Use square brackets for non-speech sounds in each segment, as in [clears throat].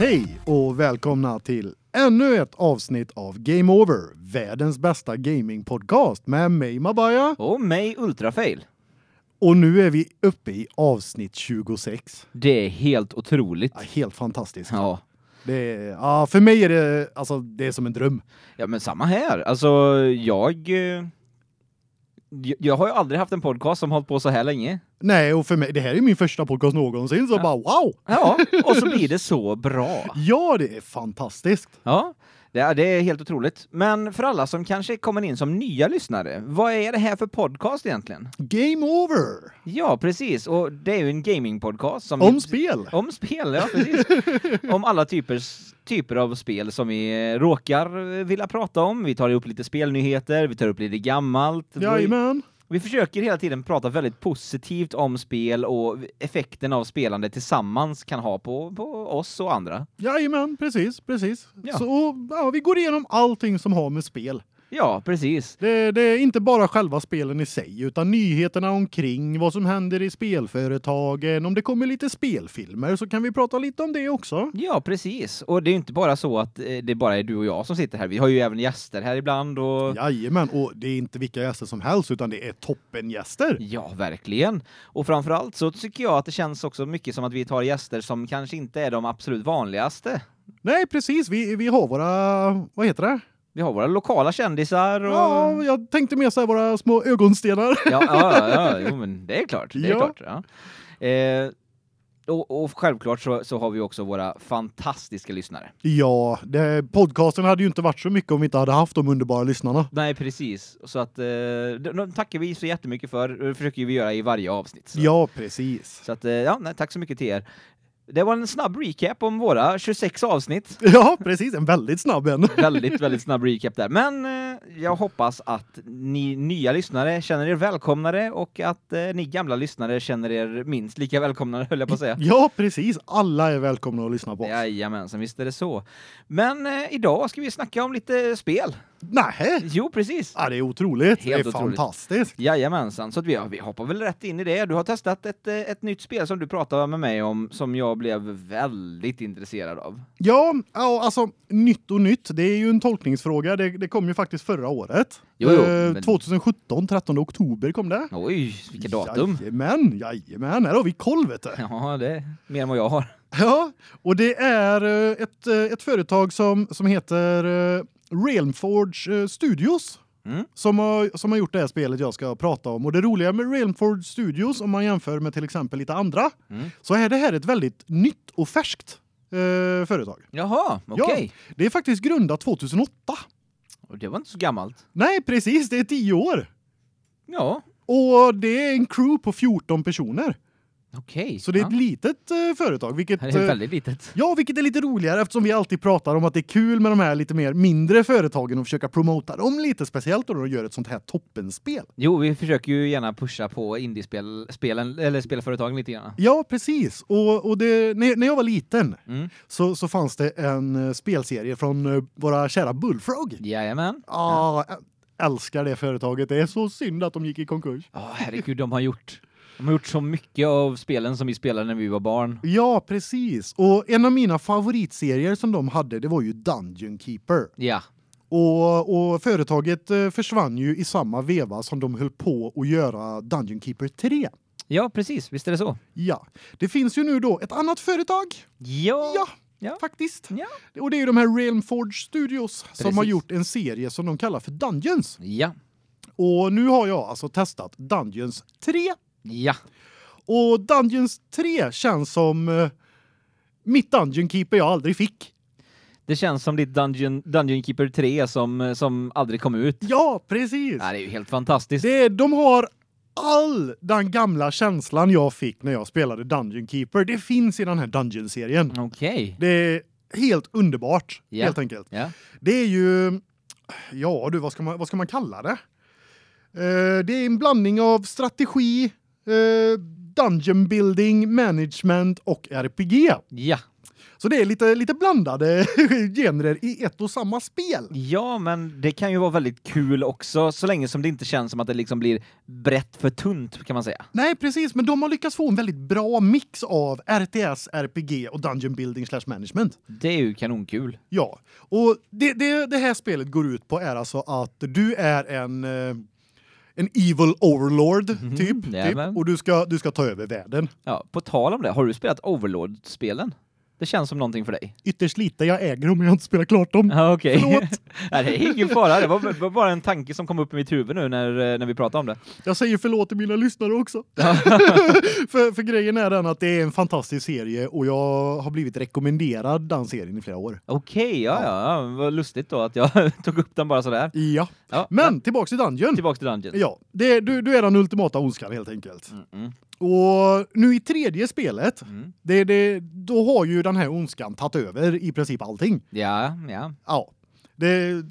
Hej och välkomna till ännu ett avsnitt av Game Over, världens bästa gamingpodcast med mig Mabaya. Och mig Ultrafail. Och nu är vi uppe i avsnitt 26. Det är helt otroligt. Ja, helt fantastiskt. Ja. Det är, ja, för mig är det alltså det är som en dröm. Ja men samma här. Alltså jag eh, jag- har ju aldrig haft en podcast som hållit på så här länge. Nej, och för mig det här är min första podcast någonsin så Ja. bara wow. Ja, och så blir det så bra. [laughs] Ja, det är fantastiskt. Ja, det är, det är helt otroligt. Men för alla som kanske kommer in som nya lyssnare, vad är det här för podcast egentligen? Game Over. Ja, precis. Och det är ju en gamingpodcast som Om spel. Om spel, ja precis. [laughs] om alla typer, typer av spel som vi eh, råkar eh, vilja prata om. Vi tar upp lite spelnyheter, vi tar upp lite gammalt. Jajamän. vi försöker hela tiden prata väldigt positivt om spel och effekten av spelande tillsammans kan ha på, på oss och andra. Jajamän, precis, precis. Ja. Så ja, vi går igenom allting som har med spel. Ja, precis. Det, det är inte bara själva spelen i sig utan nyheterna omkring vad som händer i spelföretagen. Om det kommer lite spelfilmer så kan vi prata lite om det också. Ja, precis. Och det är inte bara så att eh, det bara är du och jag som sitter här. Vi har ju även gäster här ibland och Jajamän, och det är inte vilka gäster som helst utan det är toppengäster. Ja, verkligen. Och framförallt så tycker jag att det känns också mycket som att vi tar gäster som kanske inte är de absolut vanligaste. Nej, precis. Vi, vi har våra, vad heter det? Vi har våra lokala kändisar och... Ja, jag tänkte mer säga våra små ögonstenar. ja, ja, ja jo, men det är klart. Det är Ja. klart ja. eh, och, och självklart så, så har vi också våra fantastiska lyssnare. Ja, det, podcasten hade ju inte varit så mycket om vi inte hade haft de underbara lyssnarna. Nej, precis. Så att eh, de, de tackar vi så jättemycket för. Det försöker vi göra i varje avsnitt. Så, Ja, precis. så att, eh, ja, nej, tack så mycket till er. Det var en snabb recap om våra 26 avsnitt. [laughs] Ja, precis. En väldigt snabb en. [laughs] väldigt, väldigt snabb recap där. Men eh, jag hoppas att ni nya lyssnare känner er välkomnade och att eh, ni gamla lyssnare känner er minst lika välkomnade, höll jag på att säga. [laughs] Ja, precis. Alla är välkomna att lyssna på oss. Jajamensan, visst är det så. Men eh, idag ska vi snacka om lite spel. Nej, Jo, precis. ja, det är otroligt. Helt det är otroligt. fantastiskt. Jajamensan, så att vi, vi hoppar väl rätt in i det. Du har testat ett, eh, ett nytt spel som du pratade med mig om som jag blev väldigt intresserad av. Ja, alltså nytt och nytt. Det är ju en tolkningsfråga. Det, det kom ju faktiskt förra året. Jo, jo, Eh, men- 2017, 13 oktober kom det. Oj, vilka datum! Jajamän, jajamän. Här har vi koll vet du. Ja, det är mer än vad jag har. Ja, och det är eh, ett, ett företag som, som heter Realmforge eh, Studios. Mm. Som har, som har gjort det här spelet jag ska prata om. Och det roliga med Realmforge Studios, om man jämför med till exempel lite andra, Mm. så är det här ett väldigt nytt och färskt eh, företag. Jaha, okej. Det är faktiskt grundat 2008. Och det var inte så gammalt. Nej, precis, det är 10 år. Ja, Och det är en crew på 14 personer. Okej. Så det är ja. ett litet eh, företag, vilket Det är eh, väldigt litet. Ja, vilket är lite roligare eftersom vi alltid pratar om att det är kul med de här lite mer mindre företagen och försöka promota dem lite speciellt då de gör ett sånt här toppenspel. Jo, vi försöker ju gärna pusha på indiespel spelen eller spelföretagen lite grann. Ja, precis. Och och det när, när jag var liten Mm. så så fanns det en eh, spelserie från våra kära Bullfrog. Jajamän. Ja, jag älskar det företaget. Det är så synd att de gick i konkurs. Ja, herregud, de har gjort de har gjort så mycket av spelen som vi spelade när vi var barn. Ja, precis. Och en av mina favoritserier som de hade, det var ju Dungeon Keeper. Ja. Och, och företaget eh, försvann ju i samma veva som de höll på att göra Dungeon Keeper 3. Ja, precis. Visst är det så? Ja, det finns ju nu då ett annat företag. Ja. Ja, Ja. faktiskt. Ja. Och det är ju de här Realmforge Studios som har Precis. gjort en serie som de kallar för Dungeons. Ja. Och nu har jag alltså testat Dungeons 3. Ja. Och Dungeons 3 känns som eh, mitt Dungeon Keeper jag aldrig fick. Det känns som ditt Dungeon, Dungeon Keeper 3 som, som aldrig kom ut. Ja, precis. Det är ju helt fantastiskt. Det, de har all den gamla känslan jag fick när jag spelade Dungeon Keeper. Det finns i den här Dungeon-serien. Okej. Det är helt underbart, Ja. helt enkelt. Ja. Det är ju ja, du vad ska man vad ska man kalla det? Eh, det är en blandning av strategi, eh, dungeon building, management och RPG. Ja. Så det är lite lite blandade [laughs] genrer i ett och samma spel. Ja, men det kan ju vara väldigt kul också så länge som det inte känns som att det liksom blir brett för tunt kan man säga. Nej, precis, men de har lyckats få en väldigt bra mix av RTS, RPG och Dungeon Building slash Management. Det är ju kanonkul. Ja, och det, det, det här spelet går ut på är alltså att du är en eh, en evil overlord Mhm, typ, typ jajamän. och du ska du ska ta över världen. Ja, på tal om det, har du spelat Overlord-spelen? Det känns som någonting för dig. Ytterst lite jag äger dem jag inte spelar klart dem. Ja, okej. Förlåt. [laughs] Nej, det är ingen fara. Det var, bara en tanke som kom upp i mitt huvud nu när, eh, när vi pratade om det. Jag säger förlåt till mina lyssnare också. [laughs] [laughs] för, för grejen är den att det är en fantastisk serie och jag har blivit rekommenderad den serien i flera år. Okej, ja, ja, ja. Vad lustigt då att jag tog upp den bara sådär. Ja. Ja, Men tillbaks till Dungeon. tillbaks till Dungeon. Ja, det, du, du är den ultimata ondskan helt enkelt. Mm, mm, Och nu i tredje spelet, mm. det, det, då har ju den här ondskan tagit över i princip allting. Ja, ja. Ja. Det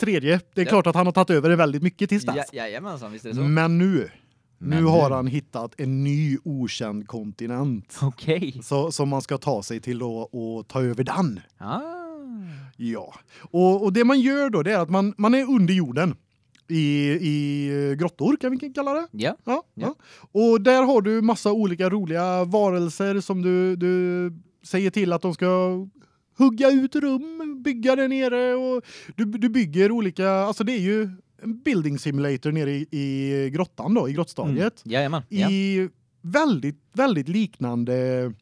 tredje, det är Ja. klart att han har tagit över det väldigt mycket tills dess. ja jajamensan, visst är det så. Men nu, Men nu har han hittat en ny okänd kontinent. Okej. Så, som man ska ta sig till då och ta över den. Ah. Ja. Och, och det man gör då det är att man, man är under jorden. I, i eh, grottor kan vi kalla det. Ja. Ja, Ja. ja. Och där har du massa olika roliga varelser som du du säger till att de ska hugga ut rum, bygga där nere och du du bygger olika alltså det är ju en building simulator nere i, i grottan då i grottstadiet Mm. Jajamän. Ja. i väldigt väldigt liknande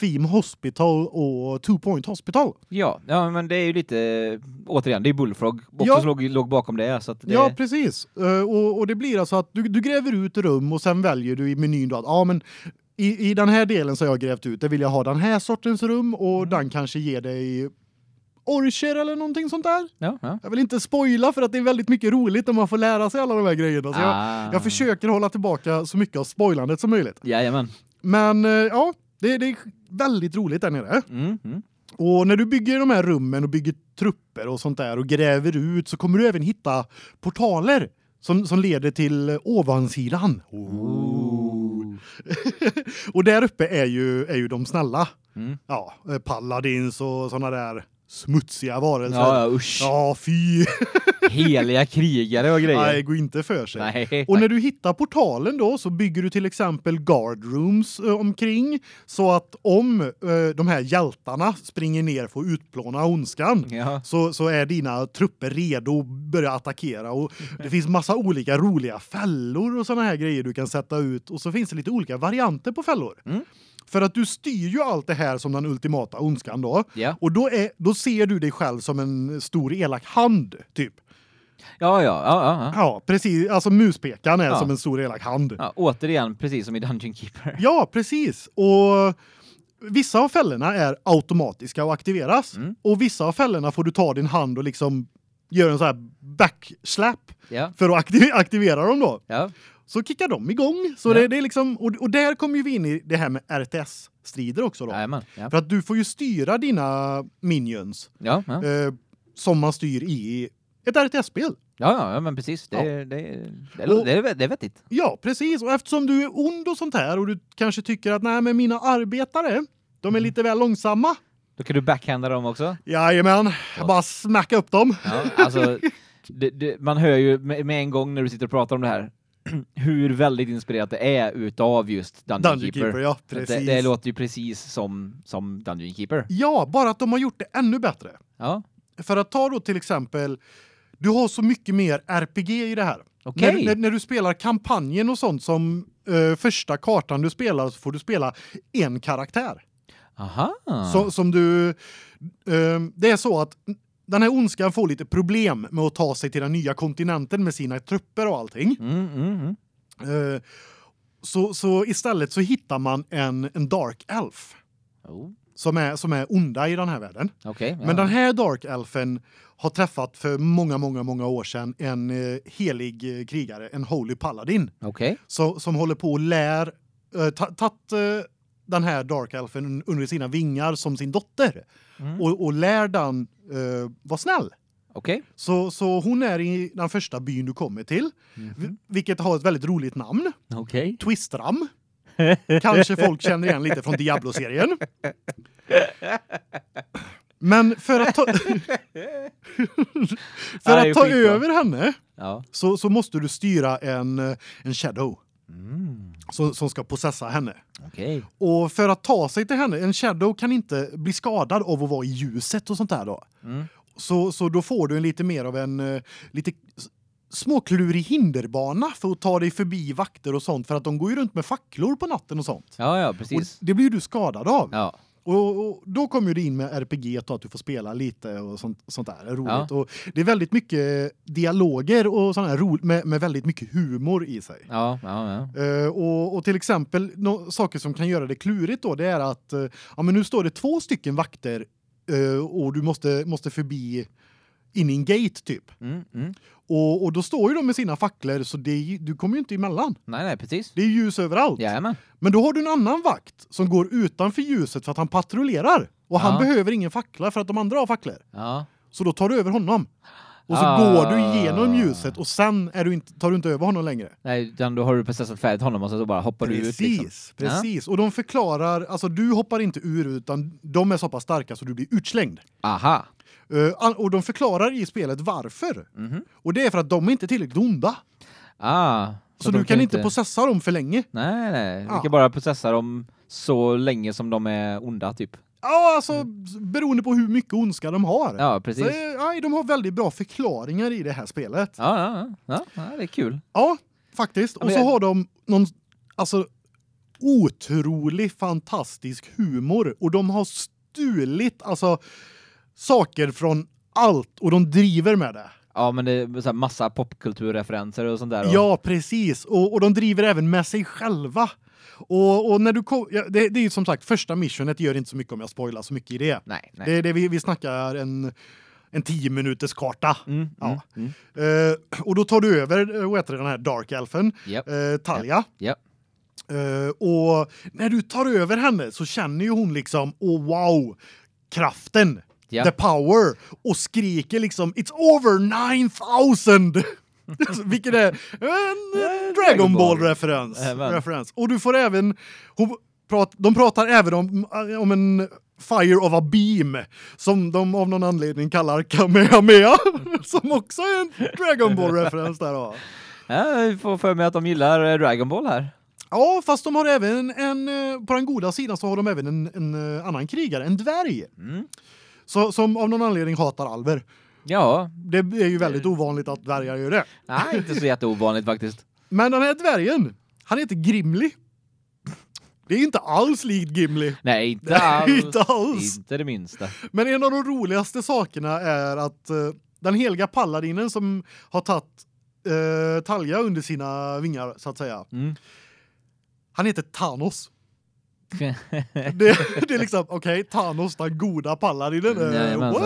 Theme Hospital och Two Point Hospital. Ja, ja, men det är ju lite återigen, det är Bullfrog också Ja. som låg, låg bakom det så det Ja, precis. Eh, och och det blir alltså att du du gräver ut rum och sen väljer du i menyn då att ja men i i den här delen så har jag grävt ut, det vill jag ha den här sortens rum och Mm. den kanske ger dig orcher eller någonting sånt där. ja, ja. Jag vill inte spoila för att det är väldigt mycket roligt när man får lära sig alla de här grejerna. Så jag, Ah. jag försöker hålla tillbaka så mycket av spoilandet som möjligt. Jajamän. Men eh, ja, det, det är väldigt roligt där nere. Mm, mm. Och när du bygger de här rummen och bygger trupper och sånt där och gräver ut så kommer du även hitta portaler som som leder till ovansidan. [laughs] Och där uppe är ju är ju de snälla. Mm. Ja, eh, paladins och såna där smutsiga varelser. Ja, ja, usch. Ja, fy. [laughs] Heliga krigare och grejer. Nej, gå inte för sig. Nej. Och när du hittar portalen då så bygger du till exempel guard rooms eh, omkring så att om eh, de här hjältarna springer ner för att utplåna ondskan Ja. så så är dina trupper redo att börja attackera och det finns massa olika roliga fällor och såna här grejer du kan sätta ut och så finns det lite olika varianter på fällor. Mm. För att du styr ju allt det här som den ultimata ondskan då Ja. och då är då ser du dig själv som en stor elak hand typ. Ja, ja, ja, ja. Ja, precis. Alltså muspekaren är Ja. som en stor elak hand. ja. Återigen, precis som i Dungeon Keeper. Ja, precis. Och vissa av fällorna är automatiska och aktiveras Mm. och vissa av fällorna får du ta din hand och liksom göra en så här backslap Ja. för att aktiv aktivera dem då. Ja. Så kickar de igång. Så Ja. det, det är liksom och, och där kommer ju vi in i det här med RTS strider också då. Jajamän. Ja. För att du får ju styra dina minions Ja, ja. eh, som man styr i ett RTS-spel. Ja, ja, men precis. Det, Ja. det, det, Och- det, är, det är vettigt. Ja, precis. Och eftersom du är ond och sånt här och du kanske tycker att nej men mina arbetare, de Mm. är lite väl långsamma. Då kan du backhanda dem också. Jajamän, jag bara smacka upp dem. Ja, alltså, det, man hör ju med en gång när du sitter och pratar om det här [clears throat] hur väldigt inspirerat det är utav just Dungeon, Dungeon Keeper. Keeper, ja, Det, precis. det låter ju precis som, som Dungeon Keeper. Ja, bara att de har gjort det ännu bättre. Ja, För att ta då till exempel, du har så mycket mer RPG i det här. okej. När, när, när du spelar kampanjen och sånt som eh, första kartan du spelar så får du spela en karaktär. Aha. Så, som du eh, det är så att den här ondskan får lite problem med att ta sig till den nya kontinenten med sina trupper och allting. Mm, mm, mm. Eh, så så istället så hittar man en en dark elf Oh, som är som är onda i den här världen. okej. ja. Men den här dark elfen har träffat för många många många år sedan en eh, helig eh, krigare, en holy paladin, Okej. så, som håller på och lär eh, ta- tatt eh, den här dark elfen under sina vingar som sin dotter Mm. och, och lär den eh, vara snäll. Okej. Så så hon är i den första byn du kommer till, vi- vilket har ett väldigt roligt namn, Okej. Twistram. [laughs] Kanske folk känner igen lite från Diablo-serien. Men för att ta [laughs] [laughs] för att ta över henne Ja. så så måste du styra en eh, en shadow Mm. Som som ska possessa henne. Okej. Och för att ta sig till henne, en shadow kan inte bli skadad av att vara i ljuset och sånt där då. Mm. Så så då får du en lite mer av en eh, lite småklurig hinderbana för att ta dig förbi vakter och sånt för att de går ju runt med facklor på natten och sånt. Ja, ja, Och precis. det blir ju du skadad av. Ja. Och, och då kommer ju det in med RPG att du får spela lite och sånt sånt där. Roligt Ja. och det är väldigt mycket dialoger och såna här ro, med med väldigt mycket humor i sig. Ja, ja, ja. Eh, och, och till exempel no, saker som kan göra det klurigt då det är att eh, ja men nu står det två stycken vakter eh, och du måste måste förbi in i en gate typ. Mm, mm. Och, och då står ju de med sina facklor så det du kommer ju inte emellan. Nej, nej, precis. Det är ljus överallt. Jajamän. Men då har du en annan vakt som går utanför ljuset för att han patrullerar och han Ja. behöver ingen fackla för att de andra har facklor. Ja. Så då tar du över honom. Och så Ah. går du igenom ljuset och sen är du inte tar du inte över honom längre. Nej, utan då har du processat färdigt honom och så bara hoppar du ut Precis, liksom. precis. Och de förklarar alltså du hoppar inte ur utan de är så pass starka så du blir utslängd. Aha. Eh, och de förklarar i spelet varför. Mhm. Och det är för att de är inte tillräckligt onda. Ah. Så, de du kan inte processa dem för länge. Nej, nej. Vi Ja. kan bara processa dem så länge som de är onda typ. Ja, alltså beroende på hur mycket ondska de har. Ja, Så, precis. eh, nej, de har väldigt bra förklaringar i det här spelet. Ja, ja, ja. ja, det är kul. Ja, faktiskt. Ja, Och men så har de någon alltså otrolig fantastisk humor och de har stulit alltså saker från allt och de driver med det. Ja, men det är så massa popkulturreferenser och sånt där. Och... Ja, precis. Och, och de driver även med sig själva. Och, och när du kom, ja, det, det är ju som sagt första missionet gör inte så mycket om jag spoilar så mycket i det. Nej, nej. Det, det vi, vi snackar en en 10 minuters karta. Mm, Ja. mm, mm. Eh, och då tar du över eh, vad heter den här Dark Elfen, Japp. eh, Talia. Ja. Eh, och när du tar över henne så känner ju hon liksom oh wow kraften Ja. the power och skriker liksom it's over 9000 [laughs] vilket är en Dragon Ball referens referens och du får även prat, de pratar även om om en Fire of a beam som de av någon anledning kallar Kamehameha [laughs] som också är en Dragon Ball referens där då. Ja, vi får för mig att de gillar eh, Dragon Ball här. Ja, fast de har även en eh, på den goda sidan så har de även en, en eh, annan krigare, en dvärg. Mm. Så, som av någon anledning hatar alver. Ja, Det är ju väldigt ovanligt att dvärgar gör det. nej, inte så jätteovanligt faktiskt. [laughs] Men den här dvärgen, han heter Grimly. Det är inte alls likt Gimli. Nej, inte alls. inte alls. Inte det minsta. Men en av de roligaste sakerna är att eh, den heliga paladinen som har tagit eh, Talja under sina vingar så att säga. Mm. Han heter Thanos. [laughs] Det, det är liksom okej, Thanos den goda paladinen. Jajamensan.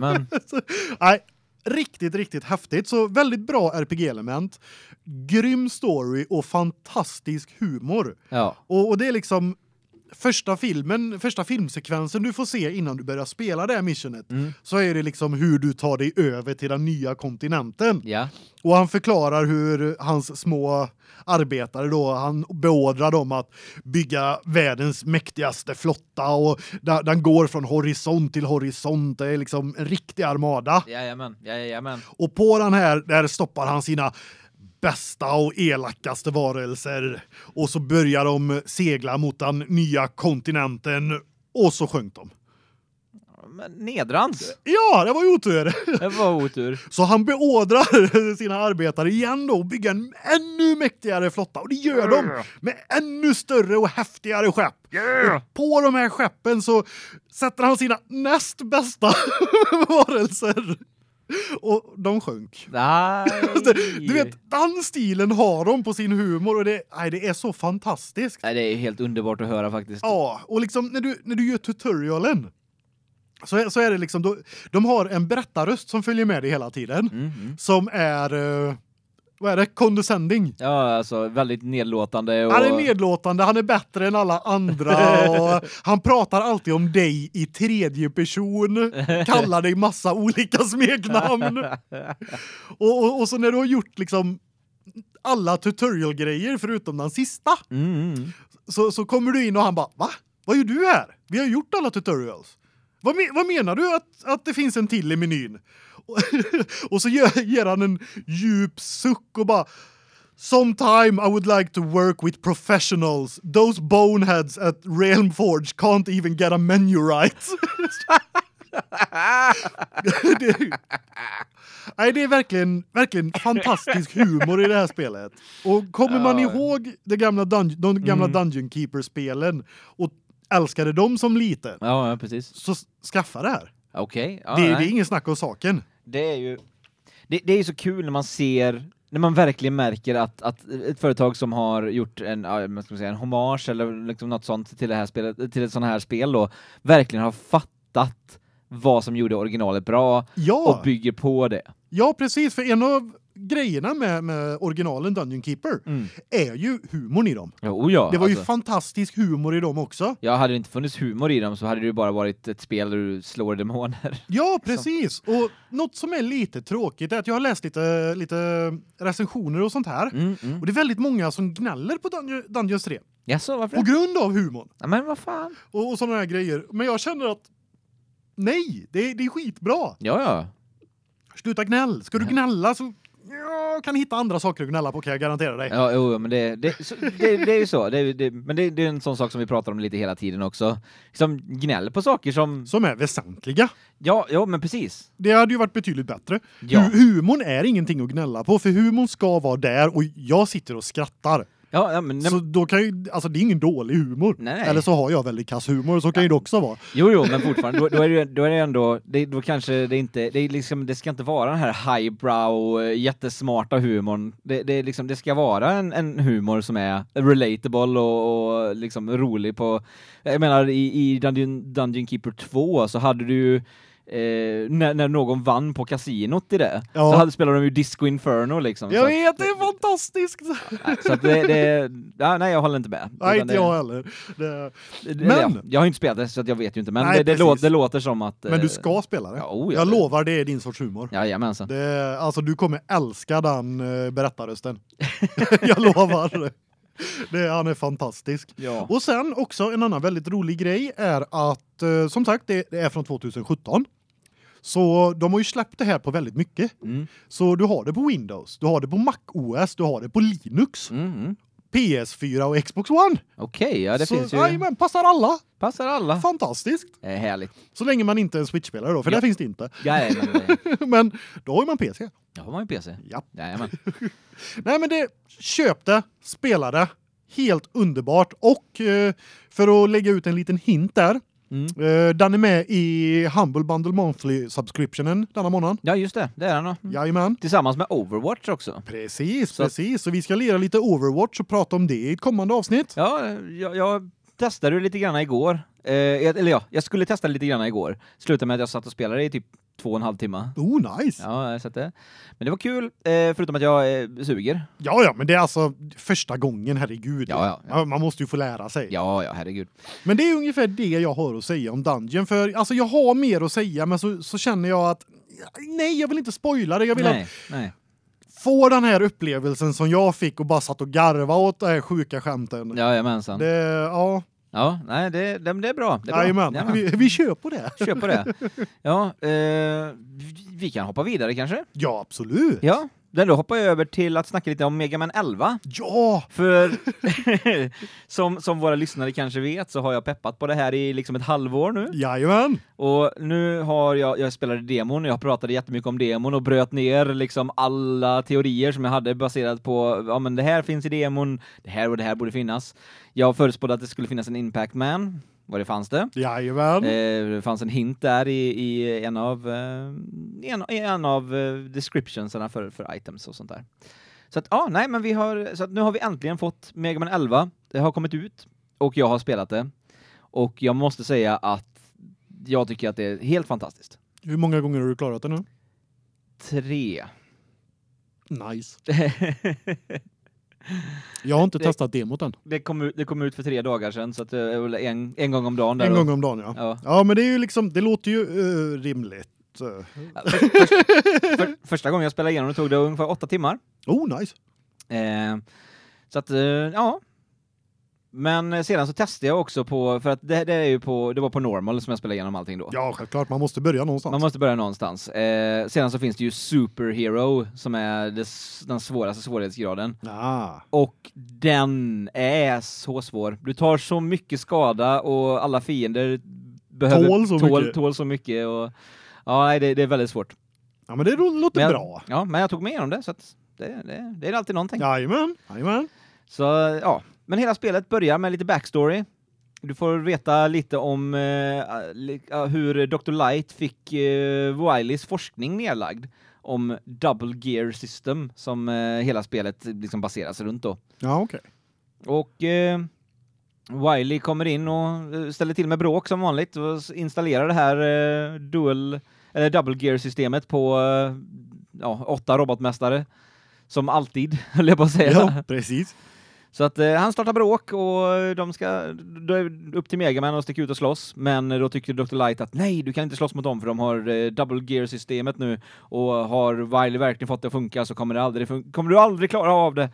what? [laughs] Så, Nej, riktigt riktigt häftigt. Så väldigt bra RPG element. Grym story och fantastisk humor. Ja. Och, och det är liksom första filmen, första filmsekvensen du får se innan du börjar spela det här missionet. Mm. Så är det liksom hur du tar dig över till den nya kontinenten. Ja. Och han förklarar hur hans små arbetare då han beordrar dem att bygga världens mäktigaste flotta och den går från horisont till horisont. Det är liksom en riktig armada. Jajamän. Jajamän. Och på den här där stoppar han sina bästa och elakaste varelser och så börjar de segla mot den nya kontinenten och så sjönk de. Men nedrans. Ja, det var ju otur. Det var otur. Så han beordrar [laughs] sina arbetare igen då och bygga en ännu mäktigare flotta och det gör de med ännu större och häftigare skepp. Och på de här skeppen så sätter han sina näst bästa [laughs] varelser och de sjönk. Nej. Du vet, den stilen har de på sin humor och det, nej, det är så fantastiskt. Nej, det är helt underbart att höra faktiskt. Ja, och liksom när du när du gör tutorialen så så är det liksom då, de har en berättarröst som följer med dig hela tiden Mm, mm. som är eh, vad är det? Condescending. Ja, alltså väldigt nedlåtande och... Han är nedlåtande, han är bättre än alla andra och [laughs] han pratar alltid om dig i tredje person, kallar dig massa olika smeknamn. [laughs] Och, och, och så när du har gjort liksom alla tutorial-grejer förutom den sista Mm, mm. så, så kommer du in och han bara va? Vad gör du här? Vi har gjort alla tutorials. Vad, me vad menar du att, att det finns en till i menyn? [laughs] Och, så ger, ger han en djup suck och bara Sometime I would like to work with professionals. Those boneheads at Realm Forge can't even get a menu right. [laughs] det, nej, det är verkligen, verkligen fantastisk humor i det här spelet. Och kommer man ihåg det gamla Dun de gamla Mm. Dungeon Keeper-spelen och älskade dem som liten, Ja, ja precis. så skaffa det här. Okej. Ja, det, det är ingen snack om saken. Det är ju det, det är så kul när man ser när man verkligen märker att, att ett företag som har gjort en vad ska man säga en hommage eller liksom något sånt till det här spelet till ett sånt här spel då verkligen har fattat vad som gjorde originalet bra Ja, och bygger på det. ja precis. För en av grejerna med, med originalen Dungeon Keeper Mm. är ju humorn i dem. Jo, ja, det var ju alltså. fantastisk humor i dem också. Ja, hade det inte funnits humor i dem så hade det ju bara varit ett spel där du slår demoner. Ja, [laughs] precis. Och något som är lite tråkigt är att jag har läst lite lite recensioner och sånt här. Mm, mm. Och det är väldigt många som gnäller på Dungeon, Dungeons 3 Jaså, varför på grund av humorn Ja, men vad fan? och, och såna här grejer. Men jag känner att nej, det är, det är skitbra. Ja, ja. Sluta gnäll. Ska du gnälla så ja, kan hitta andra saker att gnälla på kan jag garantera dig. Ja, jo, men det, det, så, det, det är ju så. Det, men det, är en sån sak som vi pratar om lite hela tiden också. Som gnäll på saker som... Som är väsentliga. Ja, ja men precis. Det hade ju varit betydligt bättre. Ja. Hu- humorn är ingenting att gnälla på för humorn ska vara där och jag sitter och skrattar. Ja, ja men... Så då kan ju alltså det är ingen dålig humor. Nej. Eller så har jag väldigt kass humor så kan ju det också vara. Jo, jo, men fortfarande, då, då är det då är det ändå, det, då kanske det inte, det liksom, det ska inte vara den här highbrow, eh, jättesmarta humorn. Det, det är liksom, det ska vara en, en humor som är relatable och, och liksom rolig på, jag menar i, i Dungeon, Dungeon Keeper 2 så hade du ju Eh, när, när någon vann på kasinot i det Ja. så hade spelade de ju Disco Inferno liksom. Jag vet, det är fantastiskt! att, så att det, det ja, nej jag håller inte med. Nej, inte det, jag heller. Det, Men- ja, jag har inte spelat det så att jag vet ju inte men Nej, det, låter, det låter som att men du eh, ska spela det. Ja, oh, ja, jag det- lovar, det är din sorts humor. Jajamensan. Det, alltså du kommer älska den uh, berättarrösten. [laughs] jag lovar. Det. Han är fantastisk. Ja. Och sen också en annan väldigt rolig grej är att eh, som sagt det, det är från 2017. Så de har ju släppt det här på väldigt mycket. Mm. Så du har det på Windows, du har det på Mac OS, du har det på Linux, Mm. Mm. PS4 och Xbox One. Okej, ja det så, finns ju. jajamän, passar alla. Passar alla. Fantastiskt. Det är härligt. Så länge man inte är en Switch-spelare då, för Ja. det finns det inte. Ja, men det, [laughs] men då har man PC. jag har man ju PC. Ja. [laughs] Nej men det köp det, spela det. Helt underbart och eh, för att lägga ut en liten hint där. Mm. Eh, den är med i Humble Bundle Monthly subscriptionen denna månad. Ja, just det. Det är han då. Jajamän. Tillsammans med Overwatch också. Precis, Så precis. Så vi ska lira lite Overwatch och prata om det i ett kommande avsnitt. Ja, jag, jag testade lite grann igår. Eh, eller ja, jag skulle testa lite grann igår. Slutade med att jag satt och spelade i typ två och en halv timme. Oh, nice. Ja, Ja, så att det. Men det var kul, eh, förutom att jag eh, suger. ja, men det är alltså första gången, herregud. Ja, ja, ja. man måste ju få lära sig. Ja, ja, herregud. Men det är ungefär det jag har att säga om Dungeon. För alltså, jag har mer att säga, men så, så känner jag att nej, jag vill inte spoila det. Jag vill att Nej, nej. få den här upplevelsen som jag fick och bara satt och garva åt de här sjuka skämten. Jajamensan. Det, ja, Ja, nej, det, det, det är bra. Det är bra. jajamän. Jajamän. Vi, vi kör på det. Kör på det. [laughs] Ja, eh, vi- kan hoppa vidare kanske? Ja, absolut. Ja, men då hoppar jag över till att snacka lite om Mega Man 11. Ja, För [laughs] som, som våra lyssnare kanske vet så har jag peppat på det här i liksom ett halvår nu. jajamän. Och nu har jag, jag spelade demon, jag pratade jättemycket om demon och bröt ner liksom alla teorier som jag hade baserat på, ja men det här finns i demon, det här och det här borde finnas. Jag förutspådde att det skulle finnas en Impact Man, vad det fanns det. Jajamän. Eh, det fanns en hint där i, i en av, eh, en, en av eh, descriptionsarna för, för items och sånt där. Så att, ja, nej men vi har, så nu har vi äntligen fått Mega Man 11. Det har kommit ut och jag har spelat det. Och jag måste säga att jag tycker att det är helt fantastiskt. Hur många gånger har du klarat det nu? Tre. Nice. [laughs] Jag har inte Det- testat demot än. det, kom ut, det kom ut för tre dagar sedan så det är väl en, en gång om dagen. En då. gång om dagen, ja. Ja. Ja, men det är ju liksom, det låter ju eh, rimligt. För, först, för, första gången jag spelade igenom det tog det ungefär åtta timmar. Oh, nice. Eh, så att, eh, ja. Men eh, sedan så testade jag också på för att det, det är ju på det var på normal som jag spelade igenom allting då. Ja, självklart. Man måste börja någonstans. Man måste börja någonstans. Eh, sedan så finns det ju Superhero som är det, den svåraste svårighetsgraden. Ah. Och den är så svår. Du tar så mycket skada och alla fiender behöver Tål så tål, mycket. tål så mycket och ja, nej, det, det är väldigt svårt. Ja, men det lå- låter Men bra. Ja, men jag tog mig igenom det så att det, det, det är alltid någonting. Jajamän. Jajamän. Så ja, men hela spelet börjar med lite backstory. Du får veta lite om eh, ja, hur Dr. Light fick eh, Wileys forskning nedlagd om double gear system som eh, hela spelet liksom baseras runt då. Ja, okej. Och eh, Wiley kommer in och eh, ställer till med bråk som vanligt och installerar det här eh, dual eller double gear systemet på eh, ja, åtta robotmästare som alltid [laughs] höll jag på att säga. Ja, precis. Så att eh, han startar bråk och de ska upp till Megaman och sticka ut och slåss. Men då tycker Dr. Light att nej, du kan inte slåss mot dem för de har eh, double gear systemet nu och har Wiley verkligen fått det att funka så kommer det aldrig kommer du aldrig klara av det.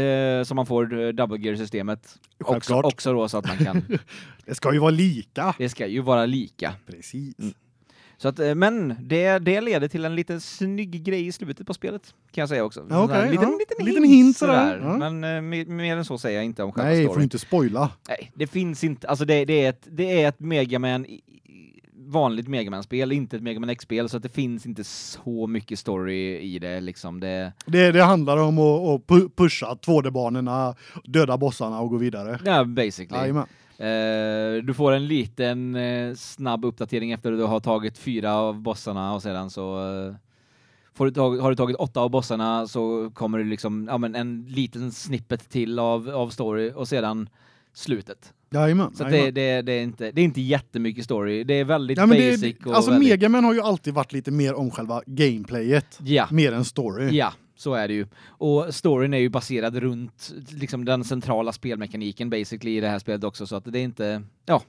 Eh, så man får eh, double gear systemet också, också då så att man kan. [laughs] Det ska ju vara lika. det ska ju vara lika. Precis. Mm. Så att, eh, men det, det leder till en liten snygg grej i slutet på spelet kan jag säga också. Ja, okej, liten, ja. liten, Liten hint, sådär. ja. Men eh, mer, mer än så säger jag inte om själva Nej, storyn. får inte spoila. Nej, det finns inte. Alltså det, det är ett det är ett Megaman vanligt Megaman-spel, inte ett Megaman X-spel så att det finns inte så mycket story i det liksom. Det Det, det handlar om att, att pu- pusha 2D-banorna, döda bossarna och gå vidare. ja, basically. Jajamän. Eh, du får en liten eh, snabb uppdatering efter att du har tagit fyra av bossarna och sedan så eh, du tag, har du tagit åtta av bossarna så kommer det liksom ja men en liten snippet till av av story och sedan slutet. Jajamän. Så det, det, det är inte det är inte jättemycket story. Det är väldigt Ja, basic det, och alltså väldigt, Megaman har ju alltid varit lite mer om själva gameplayet. Ja. Mer än story. Ja, så är det ju. Och storyn är ju baserad runt liksom den centrala spelmekaniken basically i det här spelet också så att det är inte ja.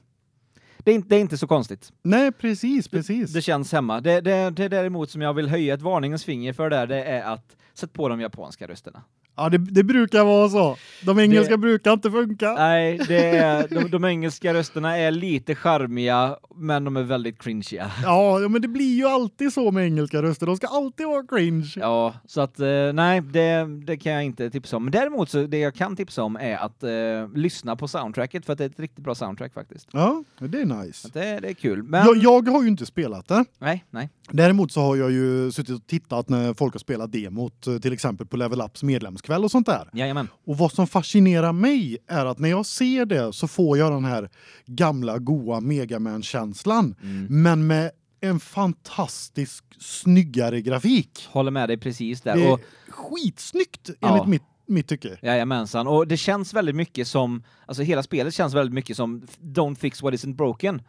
Det är inte, det är inte så konstigt. Nej, precis, precis. Det känns hemma. Det, det, det däremot som jag vill höja ett varningens finger för där det är att sätt på de japanska rösterna. Ja, det, det brukar vara så. De engelska Det- brukar inte funka. Nej, det [laughs] är, de, de engelska rösterna är lite charmiga men de är väldigt cringeiga. [laughs] Ja, men det blir ju alltid så med engelska röster. De ska alltid vara cringe. Ja, så att eh, nej, det, det kan jag inte tipsa om. Men däremot så det jag kan tipsa om är att eh, lyssna på soundtracket för att det är ett riktigt bra soundtrack faktiskt. Ja, det är nice. Det, det är kul. Men Jag, jag har ju inte spelat det. nej, nej. Däremot så har jag ju suttit och tittat när folk har spelat demot, eh, till exempel på Level Ups medlemskväll och sånt där. Jajamän. Och vad som fascinerar mig är att när jag ser det så får jag den här gamla goa Megaman-känslan, Mm. men med en fantastisk snyggare grafik. Håller med dig precis där. Det är Och skitsnyggt Ja. enligt mitt, mitt tycke. Jajamensan, och det känns väldigt mycket som, alltså hela spelet känns väldigt mycket som Don't fix what isn't broken.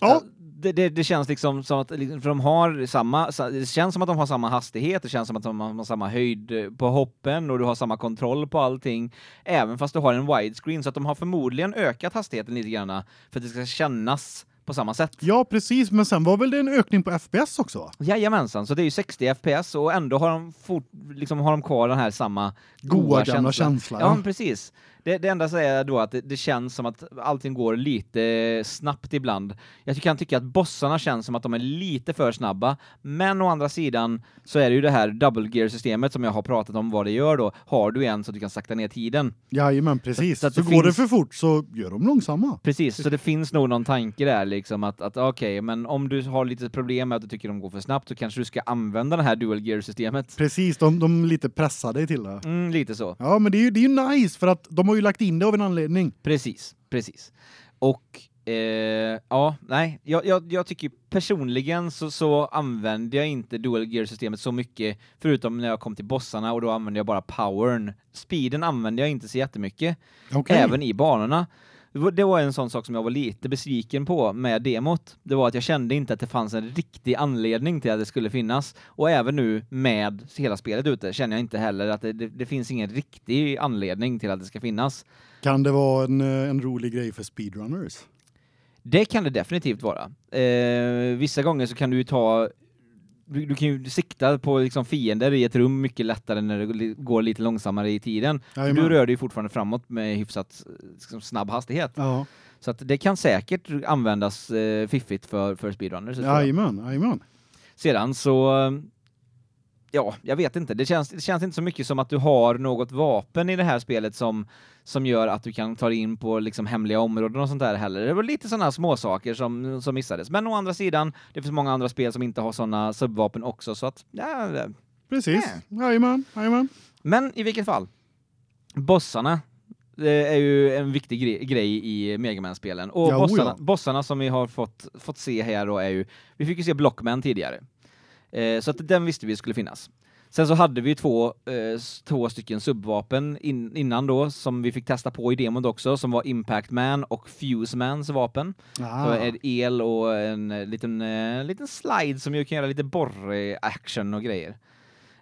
Ja, Det, det, det känns liksom som att, liksom- de har samma, sa- det känns som att de har samma hastighet, det känns som att de har samma höjd eh, på hoppen och du har samma kontroll på allting, även fast du har en widescreen, så att de har förmodligen ökat hastigheten lite grann för att det ska kännas på samma sätt. ja precis, men sen var väl det en ökning på FPS också? Jajamensan, så det är ju 60 FPS och ändå har de, fort, liksom har de kvar den här samma goa gamla känslan. känslan. Ja, precis. Det, det enda så är då att det, det känns som att allting går lite snabbt ibland. Jag kan tycka att bossarna känns som att de är lite för snabba, men å andra sidan så är det ju det här double gear systemet som jag har pratat om vad det gör då. Har du en så att du kan sakta ner tiden. Jajamän, precis. Så- så Så, det går finns- det för fort så gör de långsamma. Precis, så det finns nog någon tanke där liksom att, att okej, men om du har lite problem med att du tycker de går för snabbt så kanske du ska använda det här dual gear systemet. Precis, de, de lite pressar dig till det. Mm, lite så. Ja, men det är ju det är nice för att de har ju lagt in det av en anledning. Precis, precis. Och eh, ja, nej, jag, jag, jag tycker personligen så, så använder jag inte dual gear-systemet så mycket, förutom när jag kom till bossarna och då använde jag bara powern. Speeden använde jag inte så jättemycket, Okej. även i banorna. Det var- en sån sak som jag var lite besviken på med demot. Det var att jag kände inte att det fanns en riktig anledning till att det skulle finnas. Och även nu med hela spelet ute känner jag inte heller att det, det, det finns ingen riktig anledning till att det ska finnas. Kan det vara en, eh, en rolig grej för speedrunners? Det kan det definitivt vara. Eh, vissa gånger så kan du ju ta du, du kan ju sikta på liksom fiender i ett rum mycket lättare när det går lite långsammare i tiden. Jajamän. Du rör dig fortfarande framåt med hyfsat liksom, snabb hastighet. Ja. Så att det kan säkert användas eh, fiffigt för för speedrunners. Jajamän, jajamän. Sedan så eh, ja, jag vet inte. Det känns det känns inte så mycket som att du har något vapen i det här spelet som som gör att du kan ta dig in på liksom hemliga områden och sånt där heller. Det var lite sådana små saker som som missades. Men å andra sidan, det finns många andra spel som inte har såna subvapen också så att ja, Precis. Jajamän, jajamän. men i vilket fall bossarna det är ju en viktig gre grej i Mega Man-spelen. Och Ja, bossarna, bossarna som vi har fått, fått se här då är ju, vi fick ju se Blockman tidigare. Eh, så att den visste vi skulle finnas. Sen så hade vi två, eh, två stycken subvapen in, innan då, som vi fick testa på i demon också, som var Impact Man och Fuse Mans vapen. Ah. Så är el och en eh, liten, eh, liten slide som ju kan göra lite borr-action och grejer.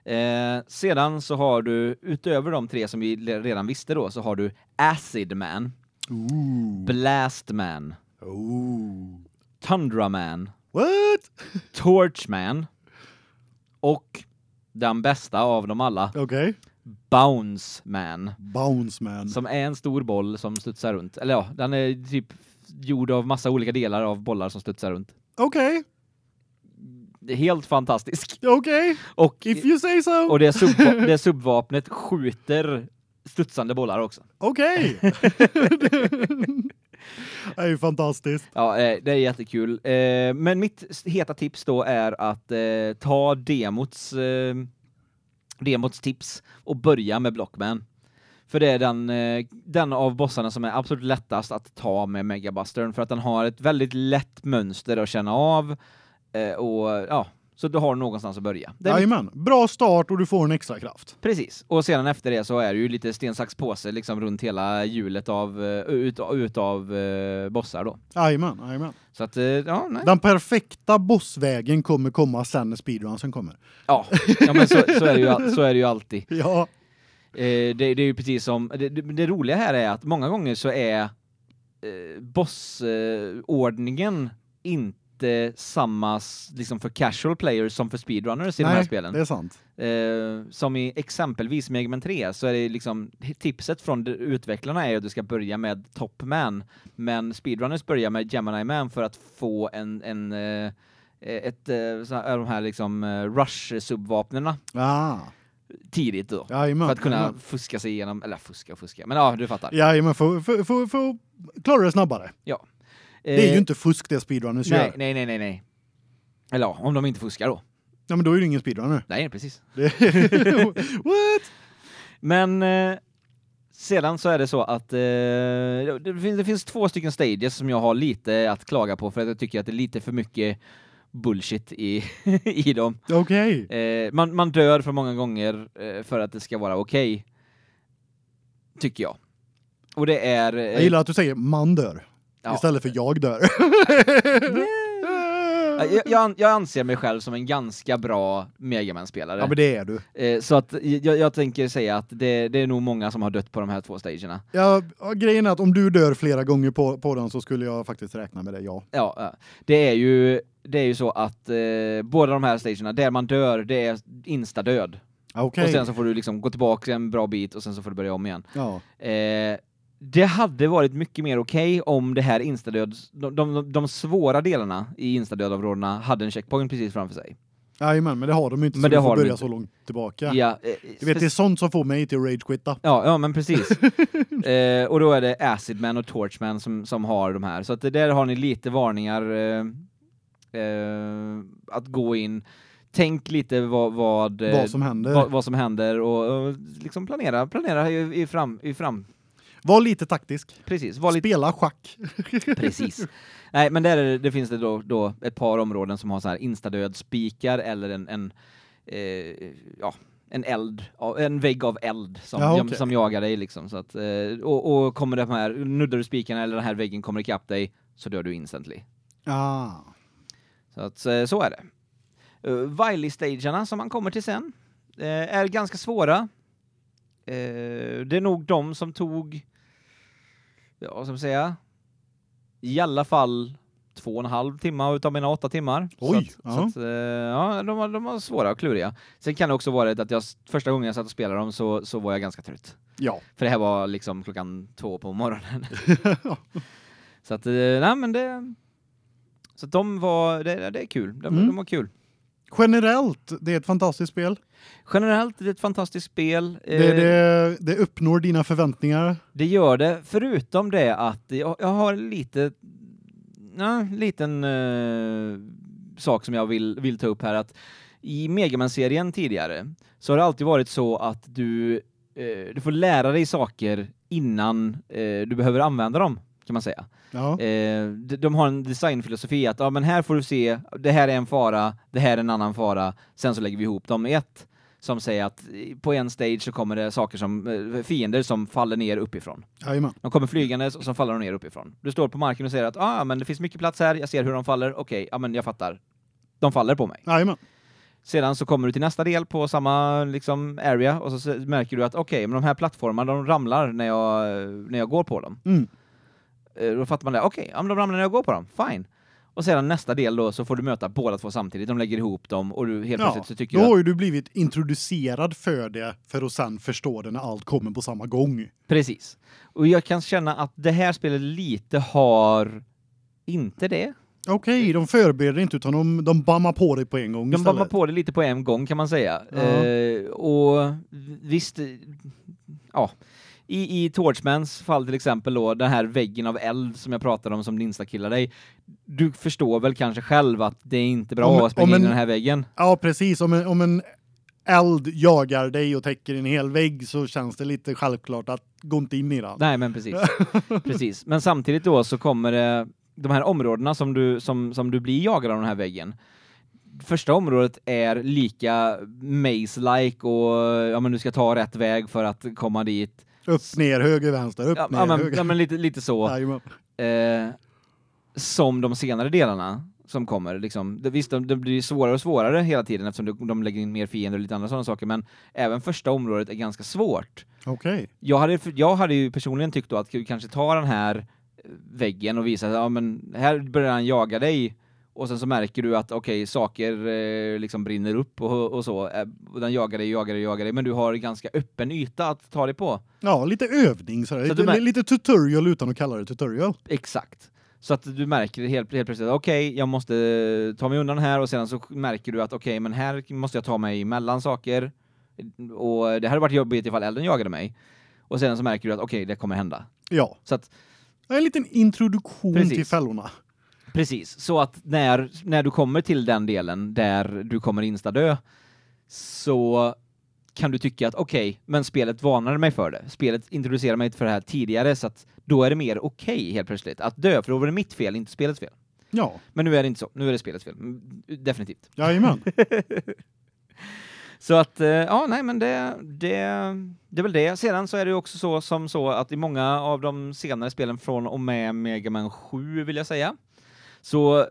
Eh, sedan så har du, utöver de tre som vi redan visste då, så har du Acid Man, Ooh. Blast Man, Ooh. Tundra Man, What? [laughs] Torch Man och den bästa av dem alla, Okej. Bounce Man, Bounce man. som är en stor boll som studsar runt. Eller ja, den är typ gjord av massa olika delar av bollar som studsar runt. Okej. Är helt fantastisk. Okej. Och If you say so. Och det, subva [laughs] det subvapnet skjuter studsande bollar också. Okej. [laughs] [laughs] det är ju fantastiskt. Ja, eh, det är jättekul. Eh, men mitt heta tips då är att eh, ta demots, eh, demots tips och börja med Blockman. För det är den, eh, den av bossarna som är absolut lättast att ta med Megabustern för att den har ett väldigt lätt mönster att känna av eh, och ja, så du har någonstans att börja. Jajamän. Bra start och du får en extra kraft. Precis. Och sedan efter det så är det ju lite sten, sax, påse liksom runt hela hjulet av eh, ut, utav uh, bossar då. Jajamän, jajamän. Så att eh, ja, nej. Den perfekta bossvägen kommer komma sen när speedrunsen kommer. Ja, ja men så, så är det ju så är det ju alltid. [laughs] Ja. Eh, det, det är ju precis som det, det, roliga här är att många gånger så är eh, bossordningen inte samma s- liksom för casual players som för speedrunners i de här spelen. det är sant. Eh, som i exempelvis Mega Man 3 så är det liksom tipset från utvecklarna är att du ska börja med Top Man, men speedrunners börjar med Gemini Man för att få en en eh, ett eh, här, de här liksom eh, rush subvapnena Ah. tidigt då. Jajamän. För att kunna jajamän. fuska sig igenom eller fuska och fuska. Men ja, du fattar. Jajamän, för, för, för, för klara det snabbare. Det är ju Eh, inte fusk det speedrunners nej, gör. nej, nej, nej, nej. Eller ja, om de inte fuskar då. Ja, men då är det ingen speedrunner. Nej, precis. [laughs] What? Men eh, sedan så är det så att eh, det, finns, det finns två stycken stages som jag har lite att klaga på för att jag tycker att det är lite för mycket bullshit i, [laughs] i dem. Okej. Eh, man, man dör för många gånger eh, för att det ska vara okej. Tycker jag. Och det är... eh, Jag gillar att du säger man dör. Ja, Istället för jag dör. [laughs] jag, jag, jag anser mig själv som en ganska bra Megaman-spelare. Ja men det är du. Eh, så att jag, jag tänker säga att det, det är nog många som har dött på de här två stagerna. Ja, grejen är att om du dör flera gånger på, på den så skulle jag faktiskt räkna med det, ja. Ja, det är ju det är ju så att eh, båda de här stagerna där man dör, det är insta-död. Okej. Och sen så får du liksom gå tillbaka en bra bit och sen så får du börja om igen. Ja. Eh, det hade varit mycket mer okej om det här instadöd, de, de, de svåra delarna i instadödavrådena hade en checkpoint precis framför sig. Jajamän, men det har de inte Men det får har de börja inte. så långt tillbaka. Ja, eh, Du vet, det är sånt som får mig till att ragequitta. Ja, ja men precis. [laughs] eh, och då är det Acidman och Torchman som, som har de här. Så att där har ni lite varningar eh, eh, att gå in. Tänk lite vad, vad, eh, Vad som händer. vad, vad som händer och, och liksom planera, planera i, i, fram, i fram. Var lite taktisk. Precis, var lite Spela schack. [laughs] Precis. Nej, men där är det, det finns det då, då ett par områden som har så här instadöd spikar eller en, en eh, ja, en eld, en vägg av eld som, Ja, okej. som jagar dig liksom. Så att, eh, och, och kommer de här, nuddar du spikarna eller den här väggen kommer ikapp dig så dör du instantly. Ah. Så att eh, så är det. Uh, Wiley-stagerna som man kommer till sen eh, är ganska svåra. Eh, det är nog de som tog, vad ska man säga, i alla fall två och en halv timme utav mina åtta timmar. Oj, så att, så att, eh, ja, de, var, de var svåra och kluriga. Sen kan det också vara det att jag, första gången jag satt och spelade dem så, så var jag ganska trött. Ja. För det här var liksom klockan två på morgonen. [laughs] så att, eh, nej men det... Så att de var, det, det är kul. De, Mm. de var kul. Generellt, det är ett fantastiskt spel. Generellt, det är ett fantastiskt spel. Det, Eh, det, det uppnår dina förväntningar. Det gör det, förutom det att jag, jag har lite, ja, liten eh, sak som jag vill, vill ta upp här. Att I Megaman-serien tidigare så har det alltid varit så att du, eh, du får lära dig saker innan eh, du behöver använda dem, kan man säga. Ja. Eh, de, de har en designfilosofi att ja, men här får du se, det här är en fara, det här är en annan fara, sen så lägger vi ihop dem i ett. Som säger att på en stage så kommer det saker som, eh, fiender som faller ner uppifrån. Jajamän. De kommer flygande och så faller de ner uppifrån. Du står på marken och säger att ah, men det finns mycket plats här, jag ser hur de faller, okej, ja men jag fattar. De faller på mig. Jajamän. Sedan så kommer du till nästa del på samma liksom area och så märker du att okej, men de här plattformarna de ramlar när jag när jag går på dem. Mm. Eh, Då fattar man det. Okej, ja, men de ramlar när jag går på dem. Fine. Och sedan nästa del då så får du möta båda två samtidigt. De lägger ihop dem och du helt Ja, plötsligt så tycker då du att, har ju du blivit introducerad för det för att sen förstå det när allt kommer på samma gång. precis. Och jag kan känna att det här spelet lite har inte det. Okej, de förbereder inte utan de, de bammar på dig på en gång De istället. bammar på det lite på en gång kan man säga. Ja. Eh, och visst, ja. I, I Torchmans fall till exempel då, den här väggen av eld som jag pratade om som instakillar dig. Du förstår väl kanske själv att det är inte bra Om- att springa in i den här väggen. Ja, precis. Om en, om en eld jagar dig och täcker en hel vägg så känns det lite självklart att gå inte in i den. Nej, men precis. [laughs] precis. Men samtidigt då så kommer det de här områdena som du som som du blir jagad av den här väggen. Första området är lika maze-like och ja men du ska ta rätt väg för att komma dit. Upp, ner, höger, vänster, upp, Ja, ner, men, höger. ja, men lite lite så. Eh, som de senare delarna som kommer liksom. Det, visst, de, det blir svårare och svårare hela tiden eftersom de, lägger in mer fiender och lite andra sådana saker, men även första området är ganska svårt. Okej. Jag hade, jag hade ju personligen tyckt då att kanske ta den här eh, väggen och visa att ja, men här börjar han jaga dig och sen så märker du att okej, saker eh, liksom brinner upp och, och så. Eh, och den jagar dig, jagar dig, jagar dig, men du har ganska öppen yta att ta dig på. Ja, lite övning sådär. Så lite, lite tutorial utan att kalla det tutorial. Exakt. Så att du märker helt, helt plötsligt, okej, jag måste ta mig undan här och sedan så märker du att okej, men här måste jag ta mig mellan saker. Och det hade varit jobbigt ifall elden jagade mig. Och sedan så märker du att okej, det kommer hända. Ja. Så att En liten introduktion Precis. till fällorna. Precis, så att när, när du kommer till den delen där du kommer insta-dö så kan du tycka att okej, men spelet varnade mig för det. Spelet introducerade mig för det här tidigare så att då är det mer okej helt plötsligt att dö, för då var det mitt fel, inte spelets fel. Ja, Men nu är det inte så, nu är det spelets fel. Mm, Definitivt. jajamän. [laughs] Så att, eh, ja nej men det, det, det är väl det. Sedan så är det också så som så att i många av de senare spelen från och med Mega Man 7 vill jag säga, så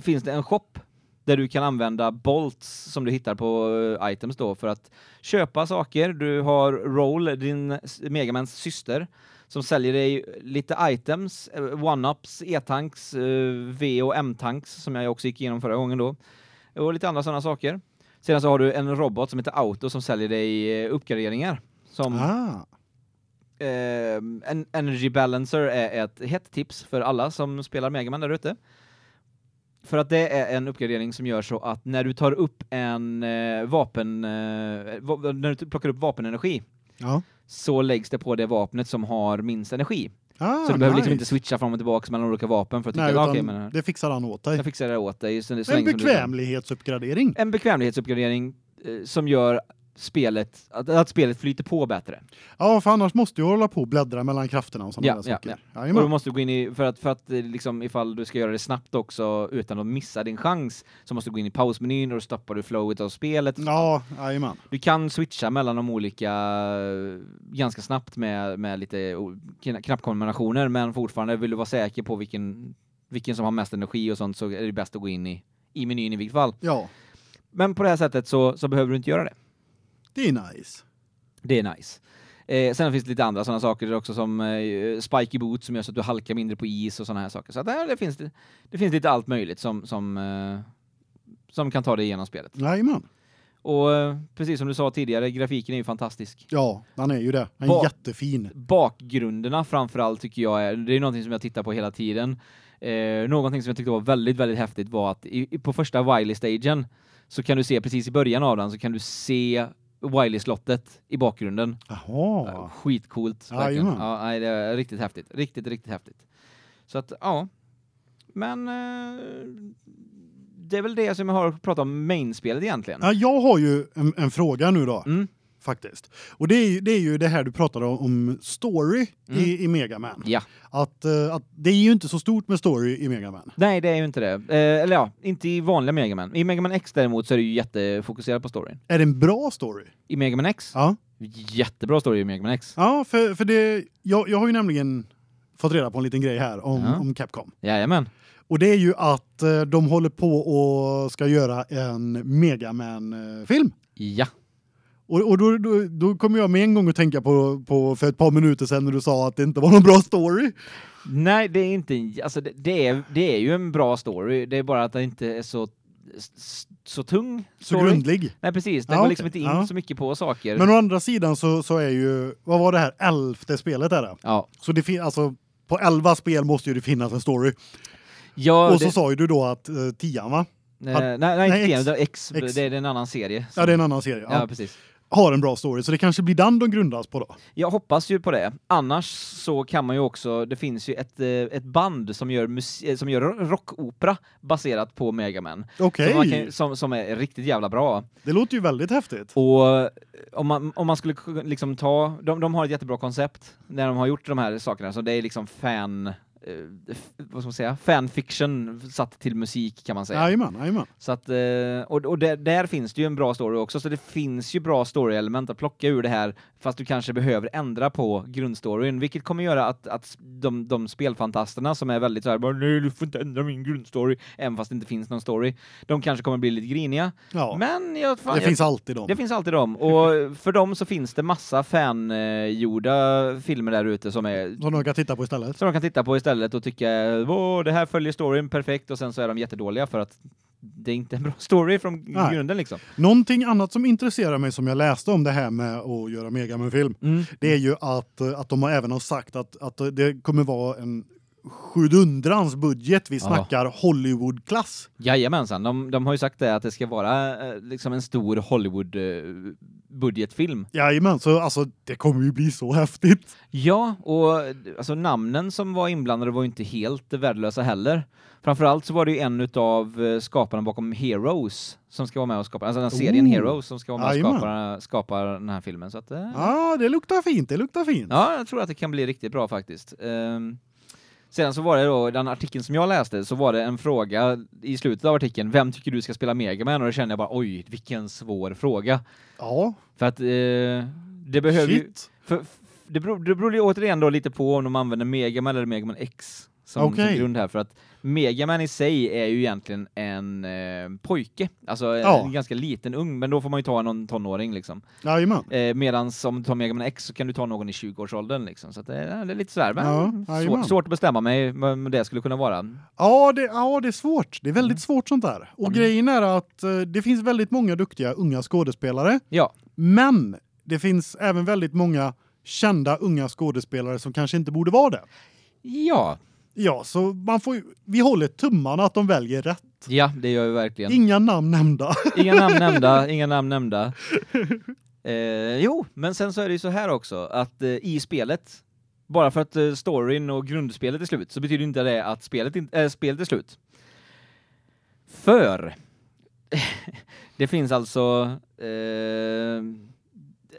finns det en shop där du kan använda bolts som du hittar på eh, items då för att köpa saker. Du har Roll, din Megamans syster, som säljer dig lite items, eh, one-ups, E-tanks, eh, V och M-tanks som jag också gick igenom förra gången då. Och lite andra sådana saker. Sedan så har du en robot som heter Auto som säljer dig uppgraderingar. Som Ah eh, en Energy Balancer är ett hett tips för alla som spelar Mega Man där ute. För att det är en uppgradering som gör så att när du tar upp en eh, vapen eh, va- när du plockar upp vapenenergi Ja. så läggs det på det vapnet som har minst energi. Ah, så du behöver nice. liksom inte switcha fram och tillbaka mellan olika vapen för att tycka Nej, att men det fixar han åt dig. jag fixar det åt dig så, så En bekvämlighetsuppgradering. En bekvämlighetsuppgradering eh, som gör spelet att, att spelet flyter på bättre. Ja, för annars måste du hålla på och bläddra mellan krafterna och sådana Ja, där ja, saker. Och då Jajamän. måste du gå in i för att för att eh, liksom ifall du ska göra det snabbt också utan att missa din chans så måste du gå in i pausmenyn och då stoppar du flowet av spelet. Ja, jajamän. Du kan switcha mellan de olika eh, ganska snabbt med med lite knappkombinationer men fortfarande vill du vara säker på vilken vilken som har mest energi och sånt så är det bäst att gå in i i menyn i vilket fall. Ja, Men på det här sättet så så behöver du inte göra det. Det är nice. Det är nice. Eh, sen finns det lite andra sådana saker också som eh, spiky boots som gör så att du halkar mindre på is och sådana här saker. Så att, eh, det, finns, det, det finns lite allt möjligt som, som, eh, som kan ta dig igenom spelet. Jajamän. Och eh, precis som du sa tidigare, grafiken är ju fantastisk. Ja, han är ju det. Han är Ba- jättefin. Bakgrunderna framförallt tycker jag är, det är någonting som jag tittar på hela tiden. Eh, någonting som jag tyckte var väldigt, väldigt häftigt var att i, på första Wiley-stagen så kan du se precis i början av den så kan du se Wiley-slottet i bakgrunden. Jaha. Skitcoolt. verkligen. Jajamän. Ja, nej, det är riktigt häftigt. Riktigt, riktigt häftigt. Så att, ja. Men eh, det är väl det som jag har att prata om mainspelet egentligen. Ja, jag har ju en, en fråga nu då. Mm. Faktiskt. Och det är, ju, det är ju det här du pratade om, om story Mm. i, i Mega Man. Ja. Att, eh, att det är ju inte så stort med story i Mega Man. Nej, det är ju inte det. Eh, eller ja, inte i vanliga Mega Man. I Mega Man X däremot så är det ju jättefokuserat på storyn. Är det en bra story? I Mega Man X? Ja. Jättebra story i Mega Man X. Ja, för, för det, jag, jag har ju nämligen fått reda på en liten grej här om, Ja. om Capcom. Jajamän. Och det är ju att eh, de håller på och ska göra en Mega Man-film. Ja. Och, och då, då, då kommer jag med en gång att tänka på, på för ett par minuter sedan när du sa att det inte var någon bra story. Nej, det är inte alltså det, det är det är ju en bra story. Det är bara att det inte är så så tung Så story. grundlig. Nej, precis. Den Ja, går liksom okej. inte in Ja. så mycket på saker. Men å andra sidan så, så är ju, vad var det här, elfte spelet är det. ja. Så det finns, alltså på elva spel måste ju det finnas en story. Ja, och så det, sa ju du då att uh, tian va? nej, att- nej, nej, nej, inte X. det, X, X. det är en annan serie. Ja, det är en annan serie. Ja, Ja. precis. Har en bra story, så det kanske blir den de grundas på då. Jag hoppas ju på det. Annars så kan man ju också, det finns ju ett, eh, ett band som gör, eh, som gör rockopera baserat på Mega Man. Okej, Som, kan, som, som är riktigt jävla bra. det låter ju väldigt häftigt. Och eh, om man, om man skulle liksom ta, de, de har ett jättebra koncept när de har gjort de här sakerna, så det är liksom fan, eh, vad ska man säga, fanfiction satt till musik kan man säga. Jajamän, jajamän. Så att, eh, och, och där, där finns det ju en bra story också, så det finns ju bra story-element att plocka ur det här, fast du kanske behöver ändra på grundstoryn, vilket kommer göra att, att de, de spelfantasterna som är väldigt så här, bara, nej du får inte ändra min grundstory, även fast det inte finns någon story, de kanske kommer bli lite griniga. Ja, Men jag, fan, det jag, finns alltid dem. det finns alltid dem, och för dem så finns det massa fan-gjorda filmer där ute som är Som de kan titta på istället. som de kan titta på istället och tycka åh, det här följer storyn perfekt och sen så är de jättedåliga för att det är inte en bra [laughs] story från Nej. grunden liksom. Någonting annat som intresserar mig som jag läste om det här med att göra Mega Man-film, Mm. det är ju att, eh, att de har även har sagt att, att det kommer vara en sjudundrans budget. Vi Ja. snackar Hollywood-klass. Jajamensan, de, de har ju sagt det att det ska vara eh, liksom en stor Hollywood eh, budgetfilm. Jajamän, så alltså det kommer ju bli så häftigt. Ja, och alltså namnen som var inblandade var ju inte helt värdelösa heller. Framförallt så var det ju en utav eh, skaparna bakom Heroes som ska vara med och skapa, alltså den serien Oh. Heroes som ska vara med och skapa, skapa den här filmen. Så att, eh, Ja, det luktar fint, det luktar fint. Ja, jag tror att det kan bli riktigt bra faktiskt. Ehm, Sedan så var det då, den artikeln som jag läste, så var det en fråga i slutet av artikeln, vem tycker du ska spela Mega Man? Och då kände jag bara, oj, vilken svår fråga. Ja, För att eh, det behöver ju, shit. för, f- det, beror, det beror ju återigen då lite på om de använder Mega Man eller Mega Man X som, som Okej. grund här, för att Mega Man i sig är ju egentligen en eh, pojke, alltså Ja. en ganska liten ung, men då får man ju ta någon tonåring liksom. Jajamän. Eh, Medan om du tar Mega Man X så kan du ta någon i 20-årsåldern liksom. Så det, är, det är lite men Ja, jajamän. svårt, att bestämma mig vad det skulle kunna vara. Ja det, ja, det är svårt. Det är väldigt Mm. svårt sånt där. Och Mm. grejen är att eh, det finns väldigt många duktiga unga skådespelare, Ja, men det finns även väldigt många kända unga skådespelare som kanske inte borde vara det. ja, Ja, så man får vi håller tummarna att de väljer rätt. ja, det gör vi verkligen. Inga namn nämnda. Inga namn nämnda, [laughs] inga namn nämnda. Eh, jo, men sen så är det ju så här också att eh, i spelet bara för att eh, storyn och grundspelet är slut så betyder inte det att spelet in, äh, spelet är slut. För [laughs] det finns alltså eh,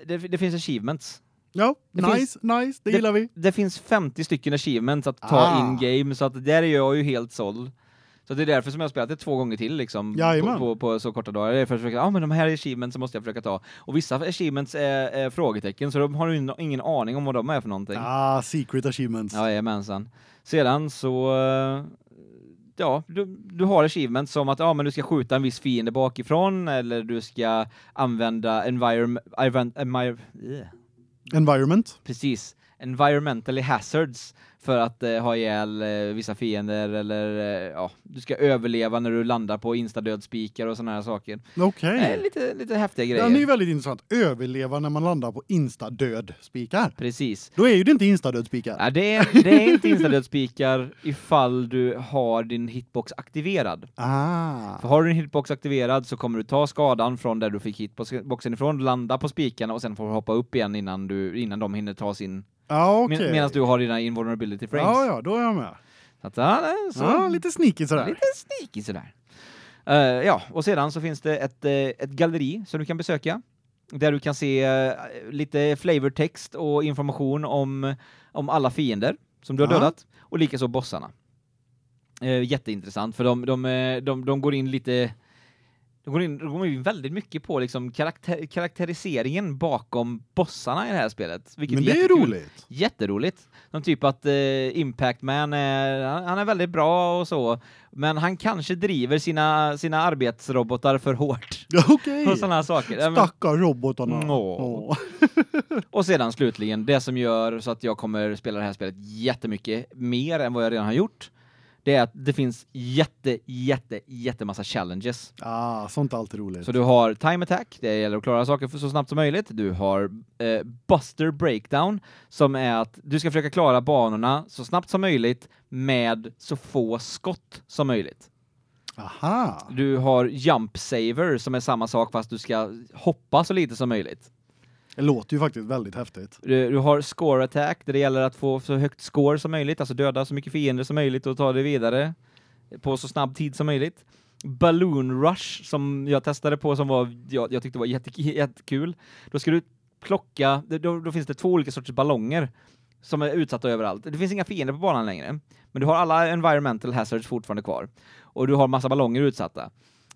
det, det finns achievements. Ja, Det nice, finns- nice, det det- gillar vi. Det finns 50 stycken achievements att ta Ah. in game så att där är jag ju helt såld. Så det är därför som jag har spelat det två gånger till liksom på, på, på så korta dagar. Det är för att försöka, ja men de här achievements måste jag försöka ta. Och vissa achievements är, är frågetecken så de har ju ingen- aning om vad de är för någonting. Ah, secret achievements. Ja, jajamensan. Sedan så eh, ja, du, du har achievements som att ja men du ska skjuta en viss fiende bakifrån eller du ska använda environment envir. Environment. precis environmentally hazards för att eh, ha ihjäl eh, vissa fiender eller eh, ja, du ska överleva när du landar på instadödspikar och såna här saker. Okej. Eh, lite lite häftiga grejer. Den är ju väldigt intressant. Överleva när man landar på insta-död spikar. Precis. Då är ju det inte insta-död spikar. Ja, det är det är inte instadödspikar [laughs] ifall du har din hitbox aktiverad. Ah. För har du din hitbox aktiverad så kommer du ta skadan från där du fick hitboxen ifrån, landa på spikarna och sen får du hoppa upp igen innan du innan de hinner ta sin Ja, okej. med, medan du har dina invulnerability frames. Ja, ja, då är jag med. Så att, så, Ja, lite sneaky sådär. lite sneaky sådär. Eh, ja, och sedan så finns det ett, eh, ett galleri som du kan besöka där du kan se eh, lite flavortext och information om, om alla fiender som du har Ja. dödat och likaså bossarna. Eh, jätteintressant för de, de, de, de går in lite de går in, de går in väldigt mycket på liksom karaktär, karaktäriseringen bakom bossarna i det här spelet. Vilket Men det är jättekul. roligt. Jätteroligt. Som typ att eh, Impact Man är, han- han är väldigt bra och så, men han kanske driver sina, sina arbetsrobotar för hårt. [laughs] Okej. Och sådana här saker. Stackars robotarna. Åh. Åh. [laughs] Och sedan slutligen, det som gör så att jag kommer spela det här spelet jättemycket mer än vad jag redan har gjort, det är att det finns jätte, jätte, jättemassa challenges. Ah, sånt är alltid roligt. Så du har time attack, det gäller att klara saker så snabbt som möjligt. Du har eh, buster breakdown som är att du ska försöka klara banorna så snabbt som möjligt med så få skott som möjligt. Aha. Du har jump saver som är samma sak fast du ska hoppa så lite som möjligt. Det låter ju faktiskt väldigt häftigt. Du, du har score attack där det gäller att få så högt score som möjligt, alltså döda så mycket fiender som möjligt och ta det vidare på så snabb tid som möjligt. Balloon rush som jag testade på som var jag, jag tyckte var jätte, jättekul. Då ska du plocka då, då finns det två olika sorters ballonger som är utsatta överallt. Det finns inga fiender på banan längre, men du har alla environmental hazards fortfarande kvar och du har massa ballonger utsatta.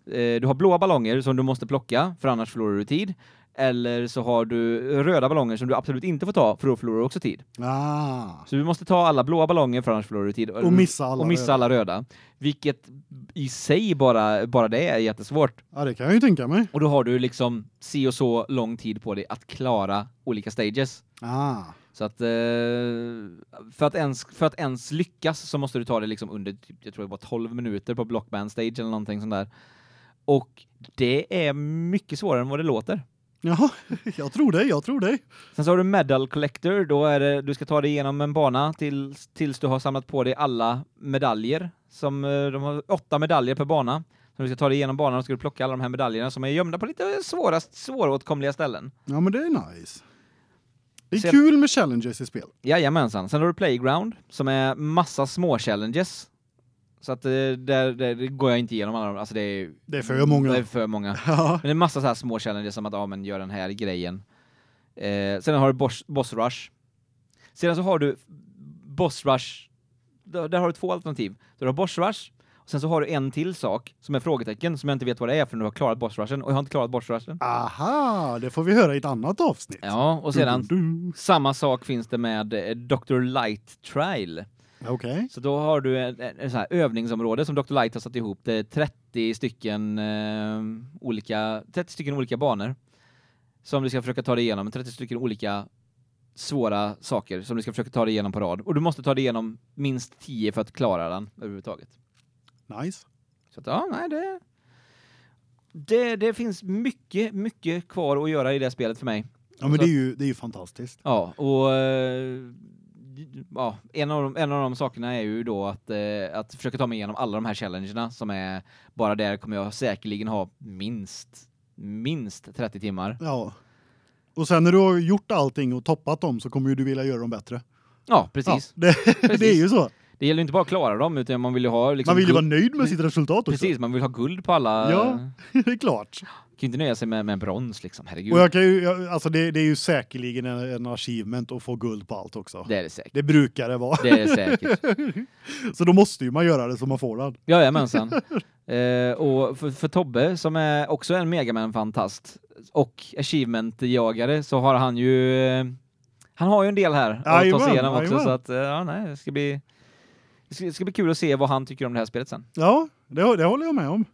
Eh, du har blåa ballonger som du måste plocka för annars förlorar du tid eller så har du röda ballonger som du absolut inte får ta för då förlorar du också tid. Ah. Så du måste ta alla blåa ballonger för annars förlorar du tid. Och missa alla och missa röda. alla röda. Vilket i sig bara, bara det är jättesvårt. Ja, det kan jag ju tänka mig. Och då har du liksom si och så lång tid på dig att klara olika stages. Ah. Så att eh, för att ens för att ens lyckas så måste du ta det liksom under typ, jag tror det var 12 minuter på blockband stage eller någonting sånt där. Och det är mycket svårare än vad det låter. Jaha, [laughs] jag tror dig, jag tror dig. Sen så har du medal collector, då är det du ska ta dig igenom en bana tills tills du har samlat på dig alla medaljer som eh, de har åtta medaljer per bana. Så du ska ta dig igenom banan och ska du plocka alla de här medaljerna som är gömda på lite svåra svåråtkomliga ställen. Ja, men det är nice. Det är Sen- kul med challenges i spel. Jajamensan. Sen har du playground som är massa små challenges. Så att eh, där, där går jag inte igenom alla de, alltså det är Det är för många. Det är för många. [laughs] Ja. Men det är massa så här små challenges som att ja men gör den här grejen. Eh, sen har du boss, boss rush. Sedan så har du boss rush. Där, där har du två alternativ. Du har boss rush och sen så har du en till sak som är frågetecken som jag inte vet vad det är för du har klarat boss rushen och jag har inte klarat boss rushen. Aha, det får vi höra i ett annat avsnitt. Ja, och sedan Du, du, du. samma sak finns det med eh, Dr. Light Trial. Okej. Så då har du en, en, en så här övningsområde som Dr. Light har satt ihop. Det är 30 stycken eh, olika 30 stycken olika banor som du ska försöka ta dig igenom, 30 stycken olika svåra saker som du ska försöka ta dig igenom på rad och du måste ta dig igenom minst 10 för att klara den överhuvudtaget. Nice. Så att, ja, nej det det det finns mycket mycket kvar att göra i det spelet för mig. Ja, men Så- det är ju det är ju fantastiskt. Ja, och eh, ja, en av de en av de sakerna är ju då att eh, att försöka ta mig igenom alla de här challengerna som är bara där kommer jag säkerligen ha minst minst 30 timmar. Ja. Och sen när du har gjort allting och toppat dem så kommer ju du vilja göra dem bättre. Ja, precis. Ja, det, [laughs] det är ju så. Det gäller inte bara att klara dem utan man vill ju ha liksom Man vill ju vara nöjd med sitt resultat också. Precis, man vill ha guld på alla. Ja. Ja. [laughs] det är klart. Kan ju inte nöja sig med med brons liksom. Herregud. Och jag kan ju alltså det, det är ju säkerligen en, en achievement att få guld på allt också. Det är det säkert. Det brukar det vara. Det är det säkert. [laughs] Så då måste ju man göra det så man får den. Jajamensan. eh, och för, för Tobbe som är också en Megaman-fantast och achievement-jagare så har han ju eh, han har ju en del här att ta sig igenom också så att eh, ja nej, det ska bli det ska, det ska bli kul att se vad han tycker om det här spelet sen. Ja, det, det håller jag med om.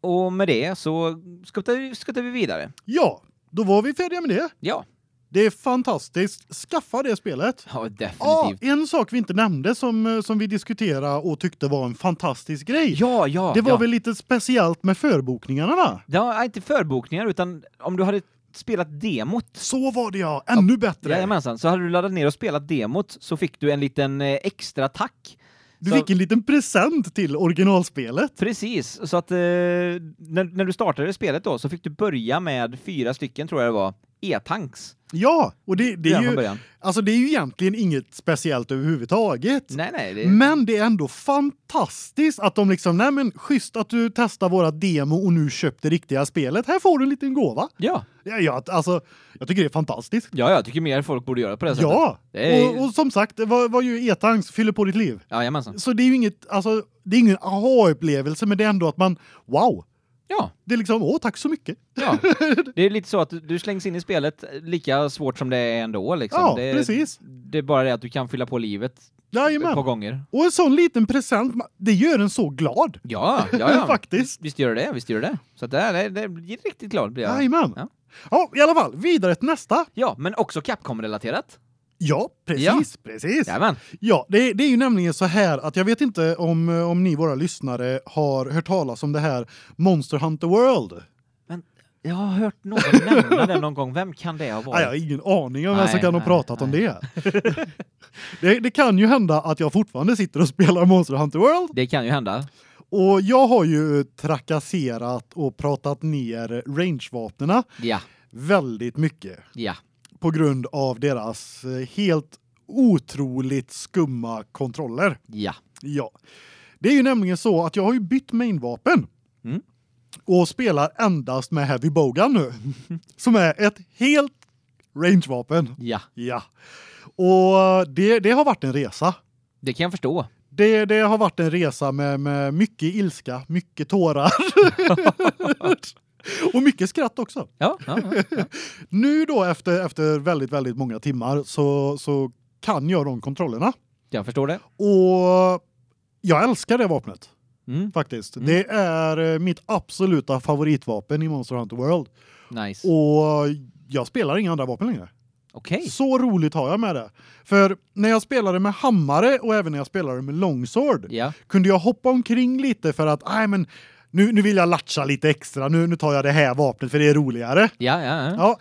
Och med det så skuttar vi, skuttar vi vidare. Ja, då var vi färdiga med det. Ja. Det är fantastiskt. Skaffa det spelet. Ja, definitivt. en sak vi inte nämnde som eh, som vi diskuterade och tyckte var en fantastisk grej. Ja, ja. det var ja. väl lite speciellt med förbokningarna va? Ja, inte förbokningar utan om du hade spelat demot Så var det ja, ännu bättre. Jajamensan, så hade du laddat ner och spelat demot så fick du en liten eh, extra tack. Du Så- fick en liten present till originalspelet. Precis, så att eh, när, när du startade spelet då så fick du börja med fyra stycken tror jag det var, e-tanks. Ja, och det, det är ju alltså det är ju egentligen inget speciellt överhuvudtaget. Nej, nej. Det, Men det är ändå fantastiskt att de liksom, nej men schysst att du testar våra demo och nu köpte riktiga spelet. Här får du en liten gåva. ja. Ja, ja alltså, jag tycker det är fantastiskt. ja, jag tycker mer folk borde göra på det sättet. Ja, Det är- och, och som sagt, det var, var ju e-tanks fyller på ditt liv. Jajamensan. Så det är ju inget, alltså, det är ingen aha-upplevelse, men det är ändå att man, wow, Ja, det är liksom, åh tack så mycket. ja. Det är lite så att du slängs in i spelet lika svårt som det är ändå liksom. Ja, det, precis. Det är bara det att du kan fylla på livet ett Jajamän. par gånger. Och en sån liten present, det gör en så glad. Ja, ja, ja. [laughs] Faktiskt. Visst gör det visst gör det. Så det, är- det, det blir riktigt glad blir jag. Jajamän. Ja. Ja, i alla fall, vidare till nästa. Ja, men också Capcom-relaterat. Ja, precis, Ja. precis. Jajamän. Ja, det, det är ju nämligen så här att jag vet inte om, eh, om ni våra lyssnare har hört talas om det här Monster Hunter World. Men jag har hört någon nämna det någon gång. Vem kan det ha Nej, jag har varit? ingen aning om vem som Nej, kan ha nej, pratat om nej. det. [laughs] det. Det kan ju hända att jag fortfarande sitter och spelar Monster Hunter World Det kan ju hända. och jag har ju trakasserat och pratat ner rangevapnena Ja, väldigt mycket ja. På grund av deras eh, helt otroligt skumma kontroller. Ja. Ja. Det är ju nämligen så att jag har ju bytt mainvapen. Mm. Och spelar endast med Heavy Bogan nu. [laughs] som är ett helt rangevapen. Ja, Ja. Och det, det har varit en resa. det kan jag förstå. Det, det har varit en resa med, med mycket ilska, mycket tårar. [laughs] [laughs] och mycket skratt också. Ja, ja, ja. [laughs] Nu då efter, efter väldigt, väldigt många timmar så, så kan jag de kontrollerna. jag förstår det. Och jag älskar det vapnet Mm, faktiskt. Mm. Det är eh, mitt absoluta favoritvapen i Monster Hunter World. nice. Och jag spelar inga andra vapen längre. Okej. Så roligt har jag med det. För när jag spelade med hammare och även när jag spelade med longsword Ja. kunde jag hoppa omkring lite för att nej men nu nu vill jag latcha lite extra. Nu nu tar jag det här vapnet för det är roligare. Ja, ja, ja.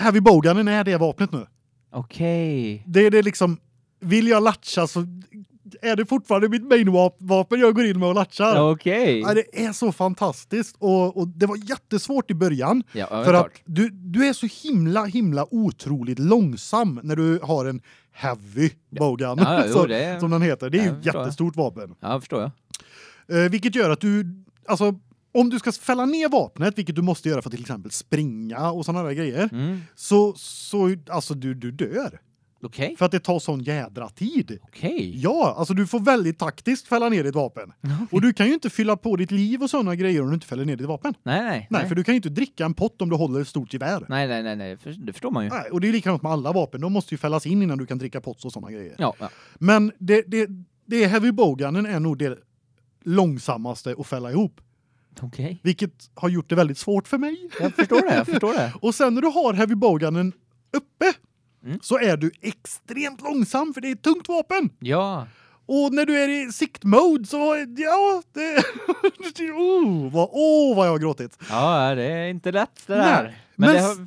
Heavy Boganen är det vapnet nu. Okej. Det är det liksom vill jag latcha så är det fortfarande mitt main-vapen jag går in med och latchar. Okej. Ja, det är så fantastiskt och, och det var jättesvårt i början Ja, för att du du är så himla himla otroligt långsam när du har en heavy bogan Ja, ja, [laughs] är- som den heter. Det är ju jag ett jättestort vapen. Ja, förstår jag. Eh, vilket gör att du alltså om du ska fälla ner vapnet, vilket du måste göra för att till exempel springa och såna där grejer, Mm. så så alltså du du dör Okej. för att det tar sån jädra tid. Okej. Ja, alltså du får väldigt taktiskt fälla ner ditt vapen. [laughs] Och du kan ju inte fylla på ditt liv och såna grejer om du inte fäller ner ditt vapen. Nej, nej. Nej, för du kan ju inte dricka en pott om du håller ett stort gevär. Nej, nej, nej, nej. Det förstår man ju. Nej, och det är likadant med alla vapen. De måste ju fällas in innan du kan dricka pots och såna grejer. Ja, ja. Men det det det heavy boganen är nog det långsammaste att fälla ihop, Okej. vilket har gjort det väldigt svårt för mig. Jag förstår det, jag [laughs] förstår det. Och sen när du har heavy boganen uppe Mm. så är du extremt långsam för det är ett tungt vapen. Ja. Och när du är i sikt mode så ja, det [laughs] oh, vad åh vad jag har gråtit. Ja, det är inte lätt det Nej, där. Men, men det har...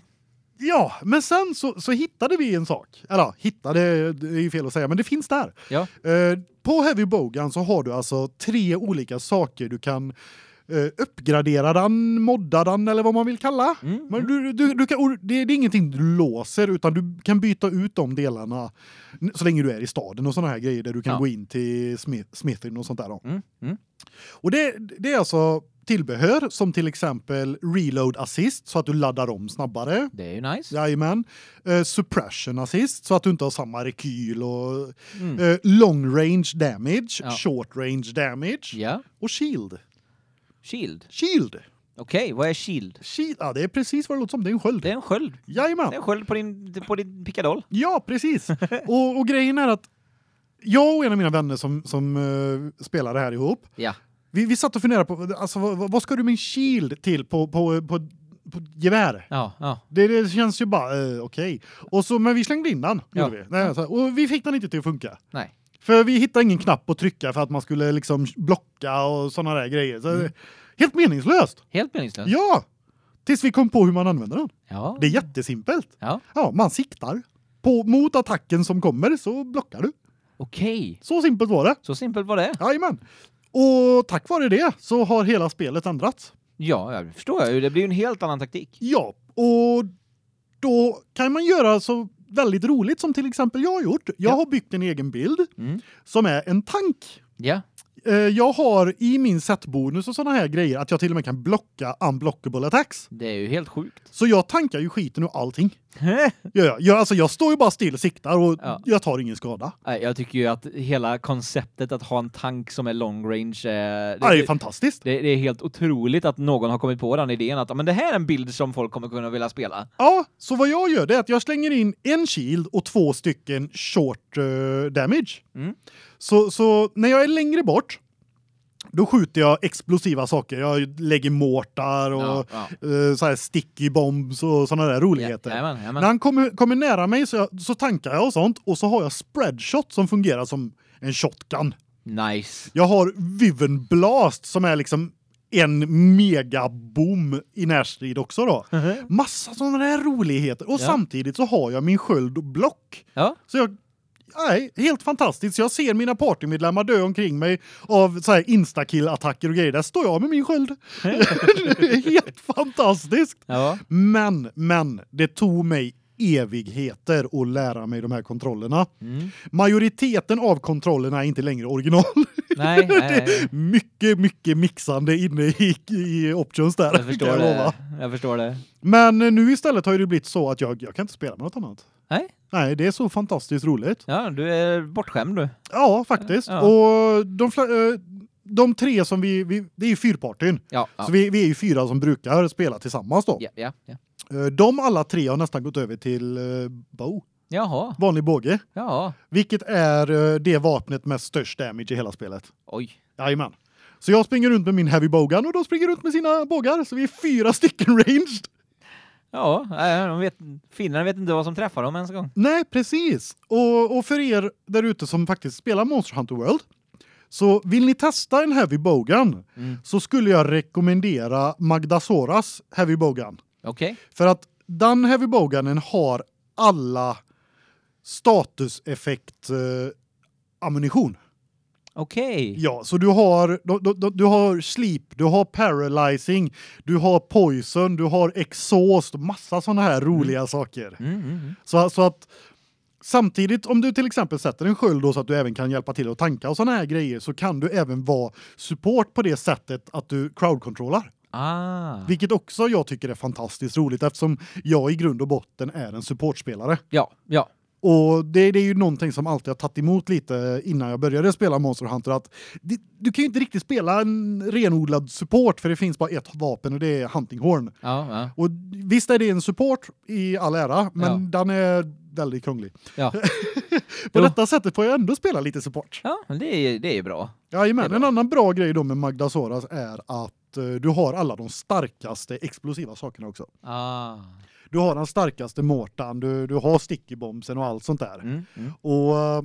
Ja, men sen så så hittade vi en sak. Eller hittade det är ju fel att säga, men det finns där. Ja. Eh, på Heavy Bogan så har du alltså tre olika saker du kan eh, uppgradera den, modda den eller vad man vill kalla. Mm, Men du, du, du kan, det, är ingenting du låser utan du kan byta ut de delarna så länge du är i staden och såna här grejer där du kan Ja. gå in till Smith, Smithin och sånt där. Mm, mm. Och det, det är alltså tillbehör som till exempel reload assist så att du laddar om snabbare. Det är ju nice. Jajamän. Eh, suppression assist så att du inte har samma rekyl och Mm. eh, long range damage, Ja. short range damage Ja. och shield. Shield. Shield. Okej, vad är shield? Shield. Ja, det är precis vad det låter som. Det är en sköld. Det är en sköld. Jajamän. Det är en sköld på din, på din pickadoll. Ja, precis. [laughs] och, och grejen är att jag och en av mina vänner som som uh, spelar det här ihop. Ja. Vi vi satt och funderade på alltså vad, vad ska du med en shield till på på på på gevär. Ja, ja. Det, det känns ju bara eh, okej. Och så men vi slängde in den Ja. vi. Nej, så, och vi fick den inte till att funka. Nej. För vi hittade ingen knapp att trycka för att man skulle liksom blocka och såna där grejer. Så Mm. helt meningslöst. Helt meningslöst. Ja. Tills vi kom på hur man använder den. Ja. Det är jättesimpelt. Ja. Ja, man siktar på mot attacken som kommer så blockar du. Okej. Så simpelt var det. Så simpelt var det. Jajamän. Och tack vare det så har hela spelet ändrats. Ja, jag förstår jag. Det blir ju en helt annan taktik. Ja, och då kan man göra så väldigt roligt som till exempel jag har gjort. Jag Ja. har byggt en egen bild Mm. som är en tank. Ja. Eh, Jag har i min setbonus och såna här grejer att jag till och med kan blocka unblockable attacks. Det är ju helt sjukt. Så jag tankar ju skiten ur allting. Ja, ja. Jag, alltså jag står ju bara still och siktar och Ja. jag tar ingen skada. Nej, jag tycker ju att hela konceptet att ha en tank som är long range eh, Ja, det är det, fantastiskt. det, det är helt otroligt att någon har kommit på den idén att "Ja, men det här är en bild som folk kommer kunna vilja spela. Ja, så vad jag gör det är att jag slänger in en shield och två stycken short eh, damage. Mm. Så så när jag är längre bort då skjuter jag explosiva saker. Jag lägger mortar och Ja, ja. eh, så här sticky bombs och såna där roligheter. Jajamän, När jajamän. han kommer, kommer nära mig så, jag, så tankar jag och sånt och så har jag spreadshot som fungerar som en shotgun. Nice. Jag har Viven Blast som är liksom en megaboom i närstrid också då. Massa sådana där roligheter och Ja. samtidigt så har jag min sköld och block. Ja. Så jag Nej, helt fantastiskt. Jag ser mina partymedlemmar dö omkring mig av så här instakill-attacker och grejer. Där står jag med min sköld. [laughs] helt fantastiskt. Ja. Men, men, det tog mig evigheter att lära mig de här kontrollerna. Mm. Majoriteten av kontrollerna är inte längre original. Nej, [laughs] nej, nej. mycket, mycket mixande inne i, i options där. Jag förstår jag det. Jag förstår det. Men nu istället har det blivit så att jag, jag kan inte spela med något annat. Nej. Nej, det är så fantastiskt roligt. Ja, du är bortskämd du. Ja, faktiskt. Ja. Och de, eh, de tre som vi, vi det är ju fyrpartyn. Ja. ja. Så vi, vi är ju fyra som brukar spela tillsammans då. Ja, ja, ja. Eh, De alla tre har nästan gått över till eh, bow, Jaha. vanlig båge, Ja. vilket är det vapnet med störst damage i hela spelet. Oj. Jajamän. Så jag springer runt med min heavy bowgun och de springer runt med sina bågar så vi är fyra stycken [laughs] ranged. Ja, de vet finnarna vet inte vad som träffar dem ens en gång. Nej, precis. Och, och för er där ute som faktiskt spelar Monster Hunter World så vill ni testa en heavy bowgun Mm. så skulle jag rekommendera Magdasoras heavy bowgun. Okej. För att den heavy bowgunen har alla statuseffekt eh, ammunition. Okej. Ja, så du har du, du, du har sleep, du har paralyzing, du har poison, du har exhaust, massa såna här roliga saker. Mm, mm, mm. Så så att samtidigt om du till exempel sätter en sköld då så att du även kan hjälpa till att tanka och såna här grejer så kan du även vara support på det sättet att du crowdcontrollar. Ah. Vilket också jag tycker är fantastiskt roligt eftersom jag i grund och botten är en supportspelare. Ja, ja. Och det, det är ju någonting som alltid har tagit emot lite innan jag började spela Monster Hunter att det, du kan ju inte riktigt spela en renodlad support för det finns bara ett vapen och det är Hunting Horn. Ja, ja. Och visst är det en support i all ära, men Ja. den är väldigt krånglig. Ja. [laughs] På Jo. detta sättet får jag ändå spela lite support. Ja, men det är det är bra. Det är en bra. annan bra grej då med Magda Soras är att eh, du har alla de starkaste explosiva sakerna också. Ah. Du har den starkaste mortan, du, du har sticky bombsen och allt sånt där. Mm, mm. Och eh,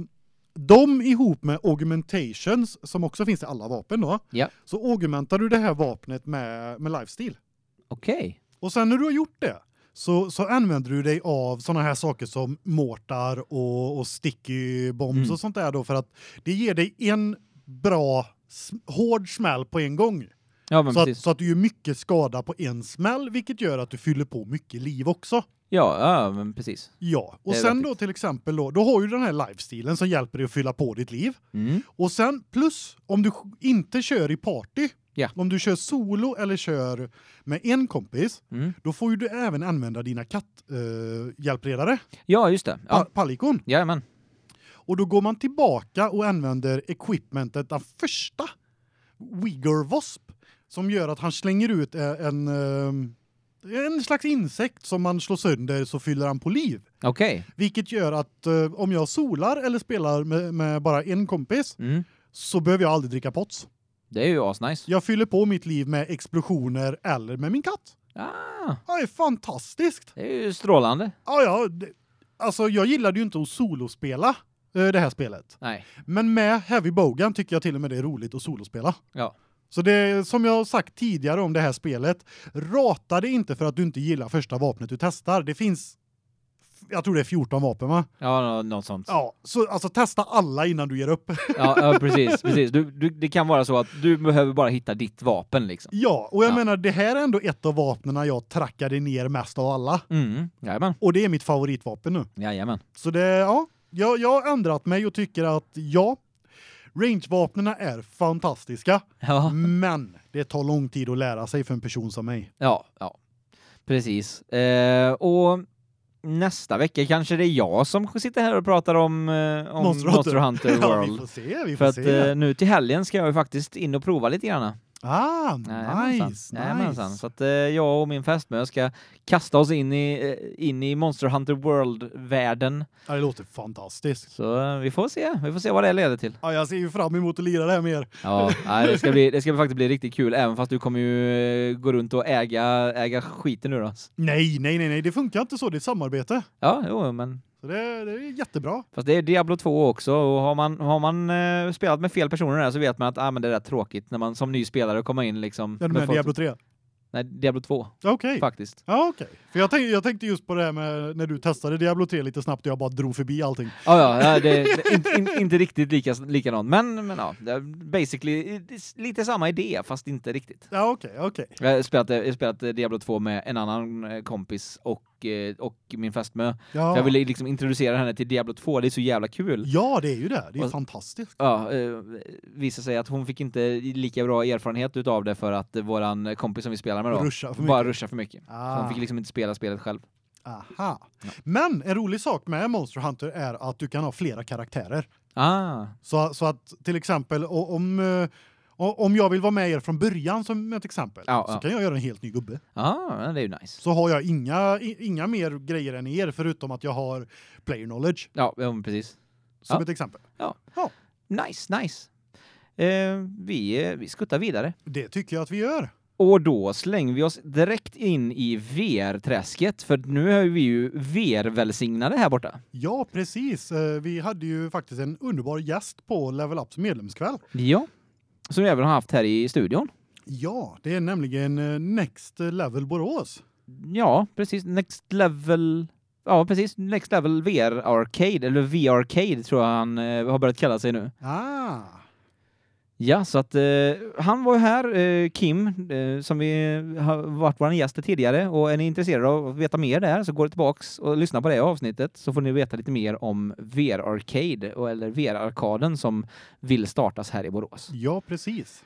de ihop med augmentations som också finns i alla vapen då. Ja. Så augmentar du det här vapnet med med lifesteal. Okej. Och sen när du har gjort det så så använder du dig av såna här saker som mortar och och sticky bombs Mm. och sånt där då för att det ger dig en bra hård smäll på en gång. Ja, Så att, så att du gör mycket skada på en smäll vilket gör att du fyller på mycket liv också. Ja, ja, men precis. Ja, och sen då till exempel då, då har ju den här lifestealen som hjälper dig att fylla på ditt liv. Mm. Och sen plus om du inte kör i party, Ja. om du kör solo eller kör med en kompis, Mm. då får ju du även använda dina katthjälpredare, uh, hjälpredare, Ja, just det. pa Ja. pallikon. Jajamän. Och då går man tillbaka och använder equipmentet, den första Wigger Wasp som gör att han slänger ut eh, en eh, en slags insekt som man slår sönder så fyller han på liv. Okej. Vilket gör att eh, om jag solar eller spelar med, med bara en kompis Mm. så behöver jag aldrig dricka pots. Det är ju asnice. Jag fyller på mitt liv med explosioner eller med min katt. Ah, Ja, det är fantastiskt. det är ju strålande. Ja, ja. Det, alltså, jag gillade ju inte att solospela det här spelet. Nej. Men med Heavy Bogan tycker jag till och med det är roligt att solospela. Ja. Så det som jag har sagt tidigare om det här spelet, rata det inte för att du inte gillar första vapnet du testar. Det finns jag tror det är 14 vapen va? Ja, nå- något sånt. Ja, så alltså testa alla innan du ger upp. Ja, ja [laughs] precis, precis. Du, du, det kan vara så att du behöver bara hitta ditt vapen liksom. ja, och jag Ja. menar det här är ändå ett av vapnena jag trackade ner mest av alla Mm, jajamän. och det är mitt favoritvapen nu. Jajamän. Så det ja, jag jag har ändrat mig och tycker att ja, rangevapnena är fantastiska, Ja, men det tar lång tid att lära sig för en person som mig. ja, ja. Precis. Eh, och nästa vecka kanske det är jag som sitter här och pratar om, eh, om Monster Monster, Hunter. Hunter [laughs] Ja, vi World. får se, vi För får att se. eh, nu till helgen ska jag ju faktiskt in och prova lite grann. Ah, Jajamensan. nice, Jajamensan. nice. Så att eh, jag och min fästmö ska kasta oss in i, eh, in i Monster Hunter World-världen. Ja, det låter fantastiskt. Så eh, vi får se. Vi får se vad det leder till. Ja, jag ser ju fram emot att lira det här mer. Ja, nej, det ska bli det ska faktiskt bli riktigt kul även fast du kommer ju eh, gå runt och äga äga skiten nu då. Nej, nej, nej, nej, det funkar inte så, det är ett samarbete. Ja, jo, men Så det, det är jättebra. fast det är Diablo 2 också och har man har man eh, spelat med fel personer där så vet man att ah, men det är rätt tråkigt när man som ny spelare kommer in liksom Ja, du med menar folk- Diablo 3? Nej, Diablo 2 Okej. faktiskt. Ja, okej. För jag tänkte, jag tänkte just på det här med när du testade Diablo 3 lite snabbt och jag bara drog förbi allting. Ja, ja, ja det, det inte, in, inte riktigt lika likadant, men men ja, basically lite samma idé fast inte riktigt. Ja, okej, okej. Jag spelat, jag spelat Diablo 2 med en annan eh, kompis och och min fästmö. Ja. Jag ville liksom introducera henne till Diablo 2, det är så jävla kul. ja, det är ju det. Det är Och- fantastiskt. Ja, eh, visade sig att hon fick inte lika bra erfarenhet utav det för att eh, våran kompis som vi spelar med då Ruscha för bara ruscha för mycket. Så Ah. hon fick liksom inte spela spelet själv. Aha. Men en rolig sak med Monster Hunter är att du kan ha flera karaktärer. Ah, Så, så att till exempel om eh, om jag vill vara med er från början som ett exempel Ja, så ja. kan jag göra en helt ny gubbe. ah, det är ju nice. Så har jag inga inga mer grejer än er förutom att jag har player knowledge Ja, ja precis. som Ja. ett exempel. Nice, nice. Eh, vi, eh, vi skuttar vidare. Det tycker jag att vi gör. Och då slänger vi oss direkt in i VR-träsket, för nu är vi ju VR-välsignade här borta. Ja, precis. Eh, Vi hade ju faktiskt en underbar gäst på Level Ups medlemskväll. Ja. Som vi även har haft här i studion. Ja, det är nämligen eh, Next Level Borås. Ja, precis. Next level... Ja, precis. Next level VR Arcade, eller VR Arcade tror jag han eh, har börjat kalla sig nu. Ah. Ja, så att eh, han var ju här, eh, Kim, eh, som vi har varit vår gäst tidigare och är ni intresserade av att veta mer där så går det tillbaks och lyssna på det avsnittet så får ni veta lite mer om VR Arcade och eller VR-arkaden som vill startas här i Borås. Ja, precis.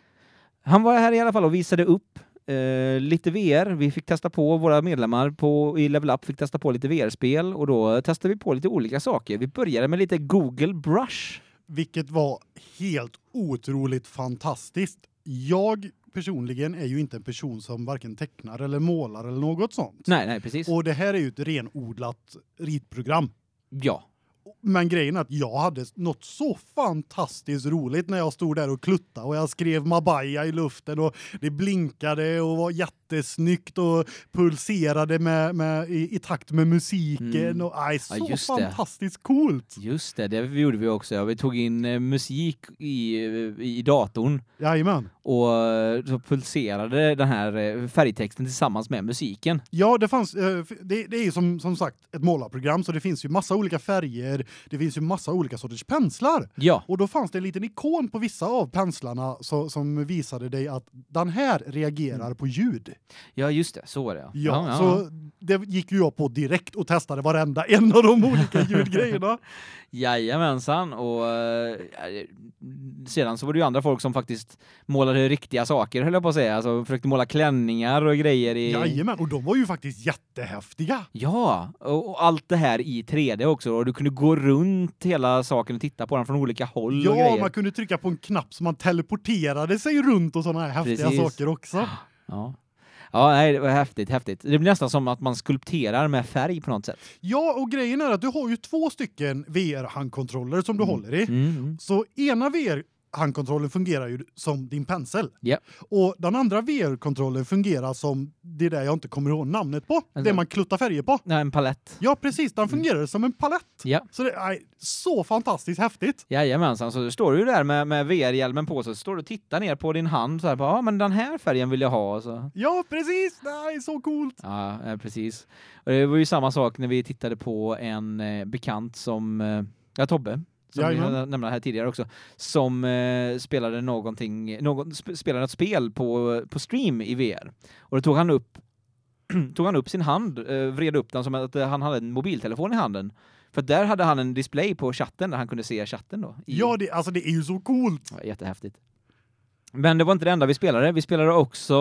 Han var här i alla fall och visade upp eh, lite VR. Vi fick testa på, våra medlemmar på, i Level Up fick testa på lite VR-spel och då testade vi på lite olika saker. Vi började med lite Google Brush. Vilket var helt otroligt fantastiskt. Jag personligen är ju inte en person som varken tecknar eller målar eller något sånt. Nej, nej, precis. Och det här är ju ett renodlat ritprogram. ja. Men grejen är att jag hade något så fantastiskt roligt när jag stod där och kluttade och jag skrev Mabaya i luften och det blinkade och var jättesnyggt och pulserade med, med i, i takt med musiken Mm. och aj, så det. fantastiskt coolt. Just det, det gjorde vi också. Ja. Vi tog in eh, musik i, i datorn Jajamän. och eh, så pulserade den här eh, färgtexten tillsammans med musiken. Ja, det fanns det, det är ju som som sagt ett målarprogram så det finns ju massa olika färger, det finns ju massa olika sorters penslar. Ja, Och då fanns det en liten ikon på vissa av penslarna så, som visade dig att den här reagerar Mm. på ljud. Ja just det, så var det. Ja, så det gick ju jag på direkt och testade varenda en av de olika [laughs] ljudgrejerna. Jajamensan, och eh, sedan så var det ju andra folk som faktiskt målade riktiga saker, höll jag på att säga. Alltså försökte måla klänningar och grejer i... Jajamän, och de var ju faktiskt jättehäftiga. Ja, och, och allt det här i 3D också. Och du kunde gå runt hela saken och titta på den från olika håll och Ja, grejer. man kunde trycka på en knapp så man teleporterade sig runt och såna här häftiga Precis. saker också. Ja. Ja, nej, det var häftigt, häftigt. Det blir nästan som att man skulpterar med färg på något sätt. Ja, och grejen är att du har ju två stycken VR-handkontroller som du håller i. Mm. Så ena VR handkontrollen fungerar ju som din pensel. Ja. Och den andra VR-kontrollen fungerar som det där jag inte kommer ihåg namnet på, det Alltså- man kluttar färger på. Nej, en palett. Ja, precis, den fungerar som en palett. Ja. Så det är så fantastiskt häftigt. Jajamensan, så står du ju där med, med VR-hjälmen på så står du och tittar ner på din hand så här, ja men den här färgen vill jag ha. Så. Ja, precis. Det är så coolt. Ja, eh, precis. Och det var ju samma sak när vi tittade på en eh, bekant som, eh, ja Tobbe, som vi nämnde här tidigare också, som eh, spelade någonting, någon, sp spelade ett spel på, på stream i VR. Och då tog han upp, [clears throat] tog han upp sin hand, eh, vred upp den som att eh, han hade en mobiltelefon i handen. För där hade han en display på chatten där han kunde se chatten då. i- Ja, det, alltså det är ju så coolt. Ja, jättehäftigt. Men det var inte det enda vi spelade. Vi spelade också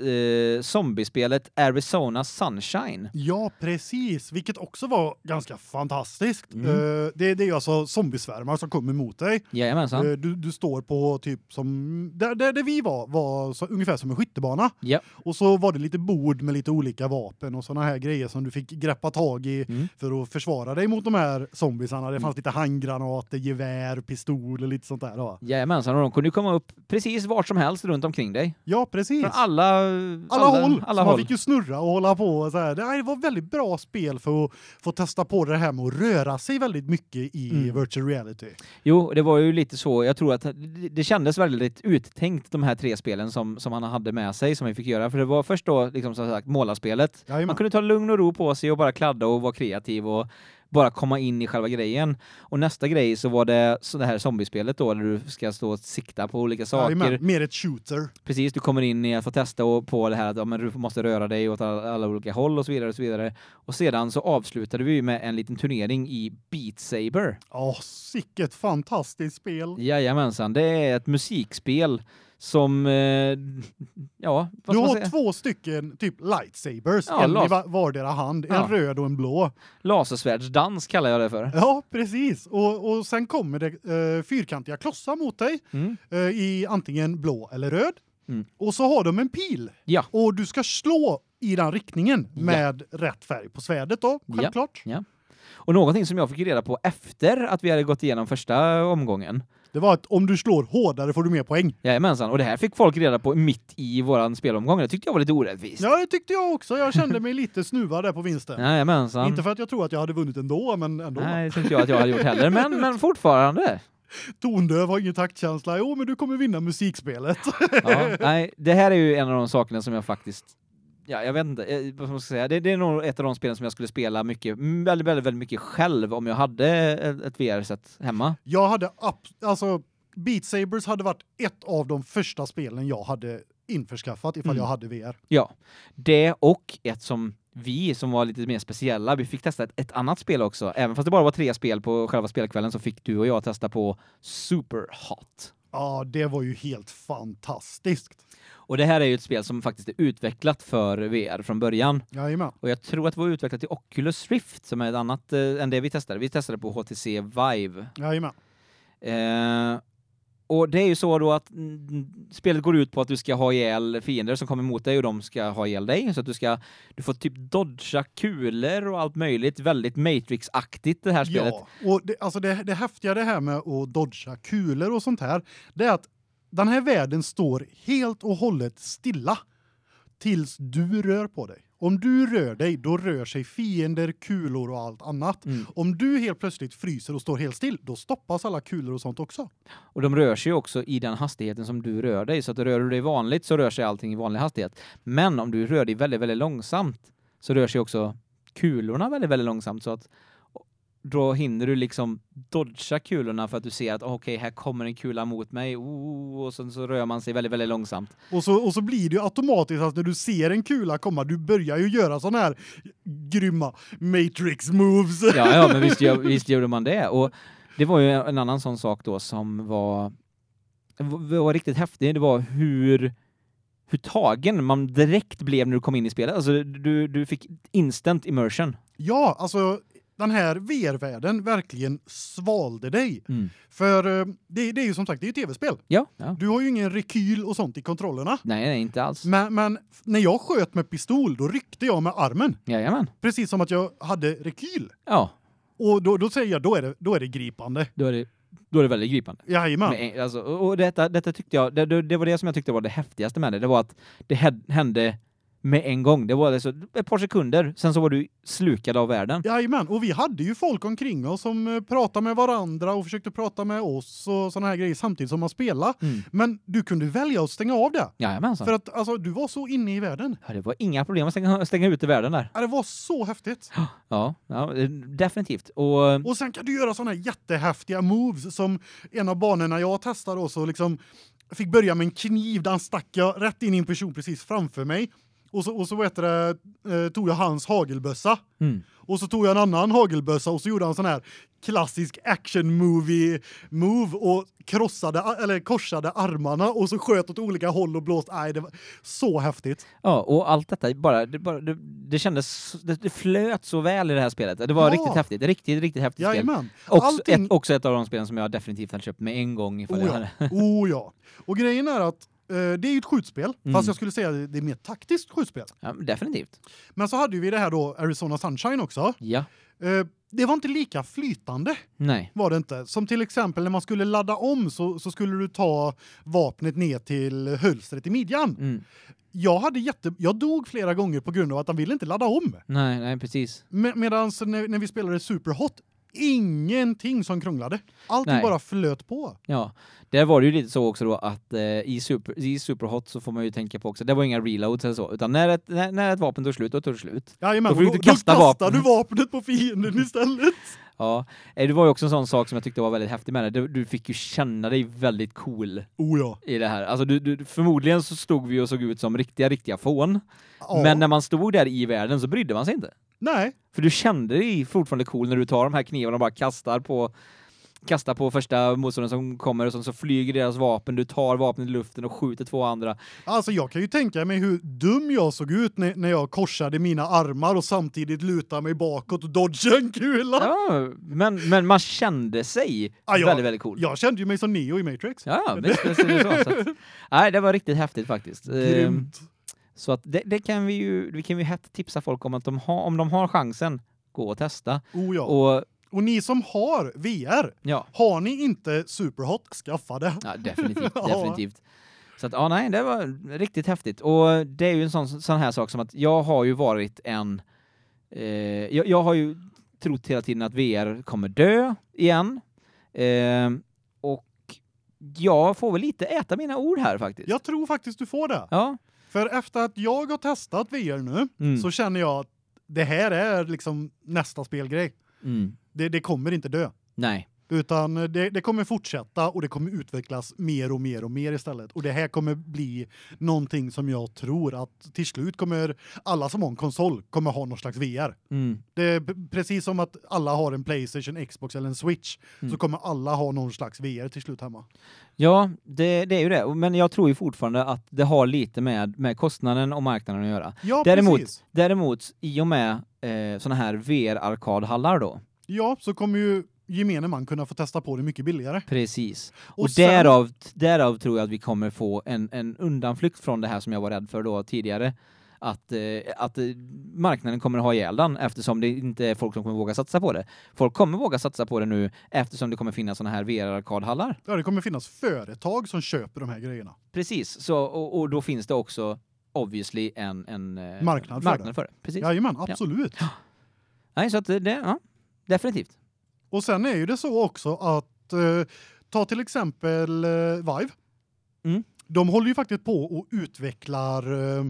eh, zombiespelet Arizona Sunshine. Ja, precis. Vilket också var ganska fantastiskt. Mm. Eh, det, det är ju alltså zombiesvärmar som kommer mot dig. Jajamensan. Eh, du, du står på typ som där, där, där vi var var så, ungefär som en skyttebana Ja. och så var det lite bord med lite olika vapen och såna här grejer som du fick greppa tag i Mm. för att försvara dig mot de här zombiesarna. Det fanns lite handgranater, gevär, pistol och lite sånt där då. Jajamensan, och de kunde ju komma upp precis vart som helst runt omkring dig. Ja, precis. Från alla, alla, håll. Alla så man håll. fick ju snurra och hålla på och så här. Det var väldigt bra spel för att få testa på det här med att röra sig väldigt mycket i Mm. virtual reality. Jo, det var ju lite så. Jag tror att det, kändes väldigt uttänkt de här tre spelen som som han hade med sig som vi fick göra för det var först då liksom som sagt målarspelet. Man Jajamän. kunde ta lugn och ro på sig och bara kladda och vara kreativ och bara komma in i själva grejen. Och nästa grej så var det så det här zombiespelet då där du ska stå och sikta på olika saker. Jajamän. Mer ett shooter. Precis, du kommer in i att få testa och på det här att ja, men du måste röra dig åt alla, alla olika håll och så vidare och så vidare. Och sedan så avslutade vi med en liten turnering i Beat Saber. Ja, sicket fantastiskt spel. Jajamensan, det är ett musikspel som, eh, ja, Du har två stycken typ lightsabers, Ja, en i las- va- vardera hand, Ja. en röd och en blå. Lasersvärdsdans kallar jag det för. Ja, precis. Och, och sen kommer det eh, fyrkantiga klossar mot dig Mm. eh, i antingen blå eller röd. Mm. Och så har de en pil. Ja. Och du ska slå i den riktningen Ja. med rätt färg på svärdet då, Ja. självklart. Och någonting som jag fick reda på efter att vi hade gått igenom första omgången. Det var att om du slår hårdare får du mer poäng. Jajamensan, och det här fick folk reda på mitt i våran spelomgång. Det tyckte jag var lite orättvist. Ja, det tyckte jag också. Jag kände mig lite snuvad där på vinsten. Jajamensan. Inte för att jag tror att jag hade vunnit ändå, men ändå. Nej, det inte jag att jag hade gjort heller, men, men fortfarande. Tondöv har ingen taktkänsla. Jo, men du kommer vinna musikspelet. Ja, nej, det här är ju en av de sakerna som jag faktiskt Ja, jag vet inte, eh, vad man ska säga. Det, det är nog ett av de spelen som jag skulle spela mycket, väldigt, väldigt, väldigt mycket själv om jag hade ett, VR-set hemma. Jag hade alltså Beat Sabers hade varit ett av de första spelen jag hade införskaffat ifall Mm. jag hade VR. Ja, det och ett som vi som var lite mer speciella, vi fick testa ett, ett annat spel också. Även fast det bara var tre spel på själva spelkvällen så fick du och jag testa på Super Hot. Ja, det var ju helt fantastiskt. Och det här är ju ett spel som faktiskt är utvecklat för VR från början. Jajamän. Och jag tror att det var utvecklat till Oculus Rift som är ett annat eh, än det vi testade. Vi testade på HTC Vive. Jajamän. Eh, och det är ju så då att mm, spelet går ut på att du ska ha ihjäl fiender som kommer mot dig och de ska ha ihjäl dig så att du ska du får typ dodga kulor och allt möjligt väldigt Matrix-aktigt det här spelet. Ja, och det, alltså det, det häftiga det här med att dodga kulor och sånt här, det är att den här världen står helt och hållet stilla tills du rör på dig. Om du rör dig, då rör sig fiender, kulor och allt annat. Mm. Om du helt plötsligt fryser och står helt still, då stoppas alla kulor och sånt också. Och de rör sig också i den hastigheten som du rör dig så att rör du dig vanligt så rör sig allting i vanlig hastighet. Men om du rör dig väldigt väldigt långsamt så rör sig också kulorna väldigt väldigt långsamt så att då hinner du liksom dodga kulorna för att du ser att okej, här kommer en kula mot mig. Oh, och sen så rör man sig väldigt väldigt långsamt. Och så och så blir det ju automatiskt att när du ser en kula komma, du börjar ju göra såna här grymma matrix moves. Ja, ja, men visst, [laughs] visst gjorde man det. Och det var ju en annan sån sak då som var, var riktigt häftig. Det var hur, hur tagen man direkt blev när du kom in i spelet. Alltså du, du fick instant immersion. Ja, alltså den här VR-världen verkligen svalde dig. För eh, det, det är ju som sagt det är ju tv-spel. Ja, ja. Du har ju ingen rekyl och sånt i kontrollerna. Nej, nej, inte alls. Men, men när jag sköt med pistol, då ryckte jag med armen. Jajamän. Precis som att jag hade rekyl. Ja, Och då, då säger jag, då är det, då är det gripande. då är det då är det väldigt gripande. Jajamän. Med, alltså, och detta, detta tyckte jag, det, det, var det som jag tyckte var det häftigaste med det, det var att det hände med en gång. Det var alltså ett par sekunder, sen så var du slukad av världen. Jajamän, och vi hade ju folk omkring oss som eh, pratade med varandra och försökte prata med oss och såna här grejer samtidigt som man spelade. Mm. Men du kunde välja att stänga av det. Jajamensan. För att alltså, du var så inne i världen. Ja, det var inga problem att stänga, [laughs] stänga ute världen där. Ja, Det var så häftigt. [gasps] Ja, ja eh, definitivt. Och Och sen kan du göra såna här jättehäftiga moves som en av banorna jag testade då så liksom fick börja med en kniv där han stack jag rätt in i en person precis framför mig. Och så och så vet det, eh, tog jag hans hagelbössa. mm. Och så tog jag en annan hagelbössa och så gjorde han sån här klassisk action movie move och krossade eller korsade armarna och så sköt åt olika håll och blåst. Nej, det var så häftigt. Ja, och allt detta bara det, bara, det, det kändes det, det flöt så väl i det här spelet. Det var Ja. riktigt häftigt. Riktigt riktigt häftigt spel. Jajamän. Också, Allting- ett, också ett av de spelen som jag definitivt hade köpt med en gång ifall Oh jag ja. hade. [laughs] Oh ja. Och grejen är att det är ju ett skjutspel, Mm. fast jag skulle säga det är mer taktiskt skjutspel. Ja, definitivt. Men så hade vi det här då Arizona Sunshine också. Ja. Eh, det var inte lika flytande Nej. var det inte. Som till exempel när man skulle ladda om så, så skulle du ta vapnet ner till hölstret i midjan. Mm. Jag hade jätte jag dog flera gånger på grund av att han ville inte ladda om. Nej, nej precis. Med, medans när, när vi spelade Superhot ingenting som krånglade. Allting Nej. bara flöt på. Ja. Där var det ju lite så också då att eh, i super i Superhot så får man ju tänka på också. Det var inga reloads eller så, utan när ett när, när ett vapen tog slut då tog det slut. Jajamän, Då får du kasta vapen. du vapnet på fienden istället. [laughs] Ja, Eh, det var ju också en sån sak som jag tyckte var väldigt häftig med det. Du, du fick ju känna dig väldigt cool Oh ja. i det här. Alltså du, du förmodligen så stod vi och såg ut som riktiga riktiga fån. ja. Men när man stod där i världen så brydde man sig inte. Nej, För du kände dig fortfarande cool när du tar de här knivarna och bara kastar på kastar på första motståndaren som kommer och så flyger deras vapen, du tar vapnet i luften och skjuter två andra. alltså jag kan ju tänka mig hur dum jag såg ut när, när jag korsade mina armar och samtidigt lutade mig bakåt och dodgade en kula. Ja, men, men man kände sig Ja, jag- väldigt, väldigt cool. Jag kände ju mig som Neo i Matrix. Ja, visst, det så. så nej, det var riktigt häftigt faktiskt. Ehm, Grymt. Så att det, det kan vi ju vi kan ju hett tipsa folk om att de har om de har chansen gå och testa. Oh ja. Och, Och ni som har VR, ja, har ni inte Superhot, skaffa det. ja [laughs] definitivt, definitivt. Så att ja nej, det var riktigt häftigt och det är ju en sån sån här sak som att jag har ju varit en eh, jag, jag har ju trott hela tiden att VR kommer dö igen. Eh, och jag får väl lite äta mina ord här faktiskt. Jag tror faktiskt du får det. Ja. För efter att jag har testat VR nu Mm. så känner jag att det här är liksom nästa spelgrej. Mm. Det, det kommer inte dö. Nej. Utan det, det kommer fortsätta och det kommer utvecklas mer och mer och mer istället. Och det här kommer bli någonting som jag tror att till slut kommer alla som har en konsol kommer ha någon slags VR. Mm. Det är precis som att alla har en PlayStation, Xbox eller en Switch Mm. så kommer alla ha någon slags VR till slut hemma. Ja, det, det är ju det. Men jag tror ju fortfarande att det har lite med, med kostnaden och marknaden att göra. Ja, Däremot, precis. däremot i och med eh, såna här VR-arkadhallar då. Ja, så kommer ju gemene man kunna få testa på det mycket billigare. Precis. Och, Och sen- därav, därav tror jag att vi kommer få en, en undanflykt från det här som jag var rädd för då tidigare. Att, eh, att eh, marknaden kommer att ha ihjäl den eftersom det inte är folk som kommer våga satsa på det. Folk kommer våga satsa på det nu eftersom det kommer finnas såna här VR-arkadhallar. Ja, det kommer finnas företag som köper de här grejerna. Precis, så, och, och då finns det också obviously en, en eh, Marknad för marknad det. för det. Precis. Jajamän, absolut. [gasps] Nej, så att det, ja, definitivt. Och sen är ju det så också att eh, ta till exempel eh, Vive. Mm. De håller ju faktiskt på och utvecklar eh,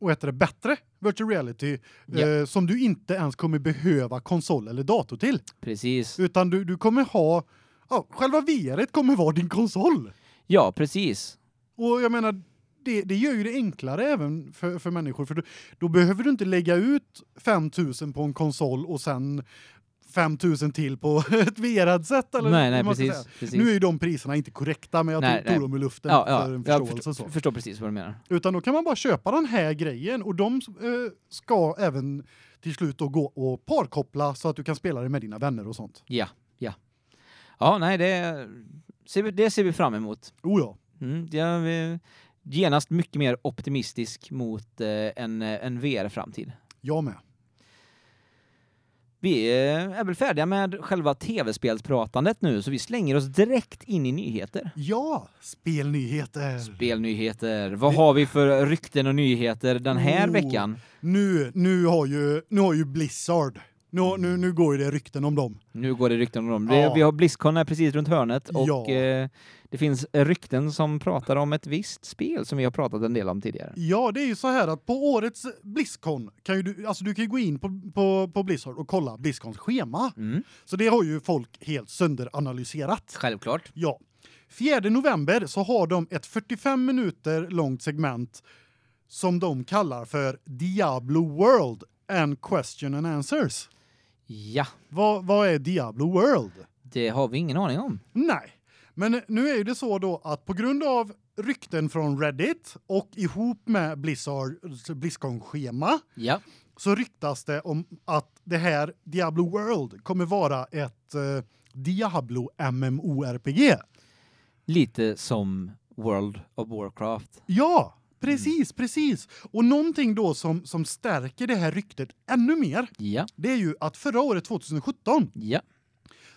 och heter det bättre virtual reality Ja. eh, som du inte ens kommer behöva konsol eller dator till Precis. utan du du kommer ha ja, själva VR kommer vara din konsol. Ja, precis. Och jag menar det, det gör ju det enklare även för, för människor för då, då behöver du inte lägga ut 5000 på en konsol och sen 5000 till på [laughs] ett VR-headset eller nej, nej, precis. precis. Nu är ju de priserna inte korrekta men jag Nej, tog, nej. dem i luften ja, för en ja, jag förståelse förstår, så. förstår precis vad du menar. Utan då kan man bara köpa den här grejen och de eh, ska även till slut då gå och parkoppla så att du kan spela det med dina vänner och sånt. Ja, ja. Ja, nej, det ser vi, det ser vi fram emot. Oh ja. Mm, jag är genast mycket mer optimistisk mot eh, en, en VR-framtid. Jag med. Vi är väl färdiga med själva tv-spelspratandet nu, så vi slänger oss direkt in i nyheter. Ja, spelnyheter. Spelnyheter. Vad har vi för rykten och nyheter den här Oh. veckan? Nu nu har ju nu har ju Blizzard. Nu nu nu går det rykten om dem. Nu går det rykten om dem. Ja. Vi har Blizzcon här precis runt hörnet och Ja. eh, det finns rykten som pratar om ett visst spel som vi har pratat en del om tidigare. Ja, det är ju så här att på årets Blizzcon kan ju du alltså du kan gå in på på på Blizzard och kolla Blizzcons schema. Mm. Så det har ju folk helt sönderanalyserat. Självklart. Ja. 4 november så har de ett 45 minuter långt segment som de kallar för Diablo World and Question and Answers. Ja, Vad vad är Diablo World? det har vi ingen aning om. Nej. Men nu är ju det så då att på grund av rykten från Reddit och ihop med Blizzard Blizzcon-schema Ja. så ryktas det om att det här Diablo World kommer vara ett eh, Diablo MMORPG. Lite som World of Warcraft. Ja, precis, precis. Och någonting då som som stärker det här ryktet ännu mer, Ja. det är ju att förra året 2017 Ja.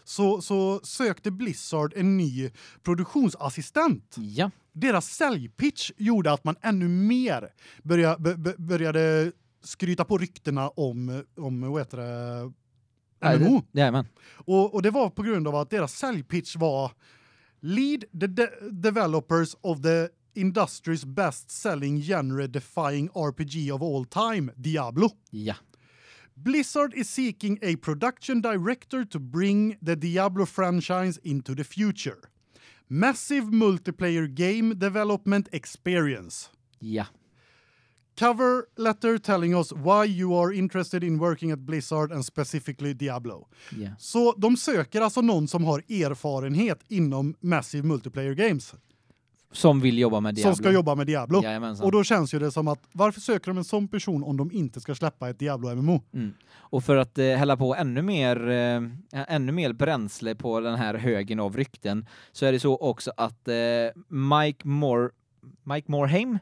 Så så sökte Blizzard en ny produktionsassistent. Ja. Deras säljpitch gjorde att man ännu mer började började skryta på ryktena om om vad heter det MMO. Jajamän. Och och det var på grund av att deras säljpitch var lead the de developers of the industry's best selling genre defying RPG of all time Diablo. Ja. Blizzard is seeking a production director to bring the Diablo franchise into the future. Massive multiplayer game development experience. Ja. Cover letter telling us why you are interested in working at Blizzard and specifically Diablo. Ja. Så de söker alltså någon som har erfarenhet inom Massive Multiplayer Games Som vill jobba med Diablo. som ska jobba med Diablo. Jajamensan. Och då känns ju det som att varför söker de en sån person om de inte ska släppa ett Diablo MMO? Mm. Och för att eh, hälla på ännu mer eh, ännu mer bränsle på den här högen av rykten så är det så också att eh, Mike Moore Mike Morhaime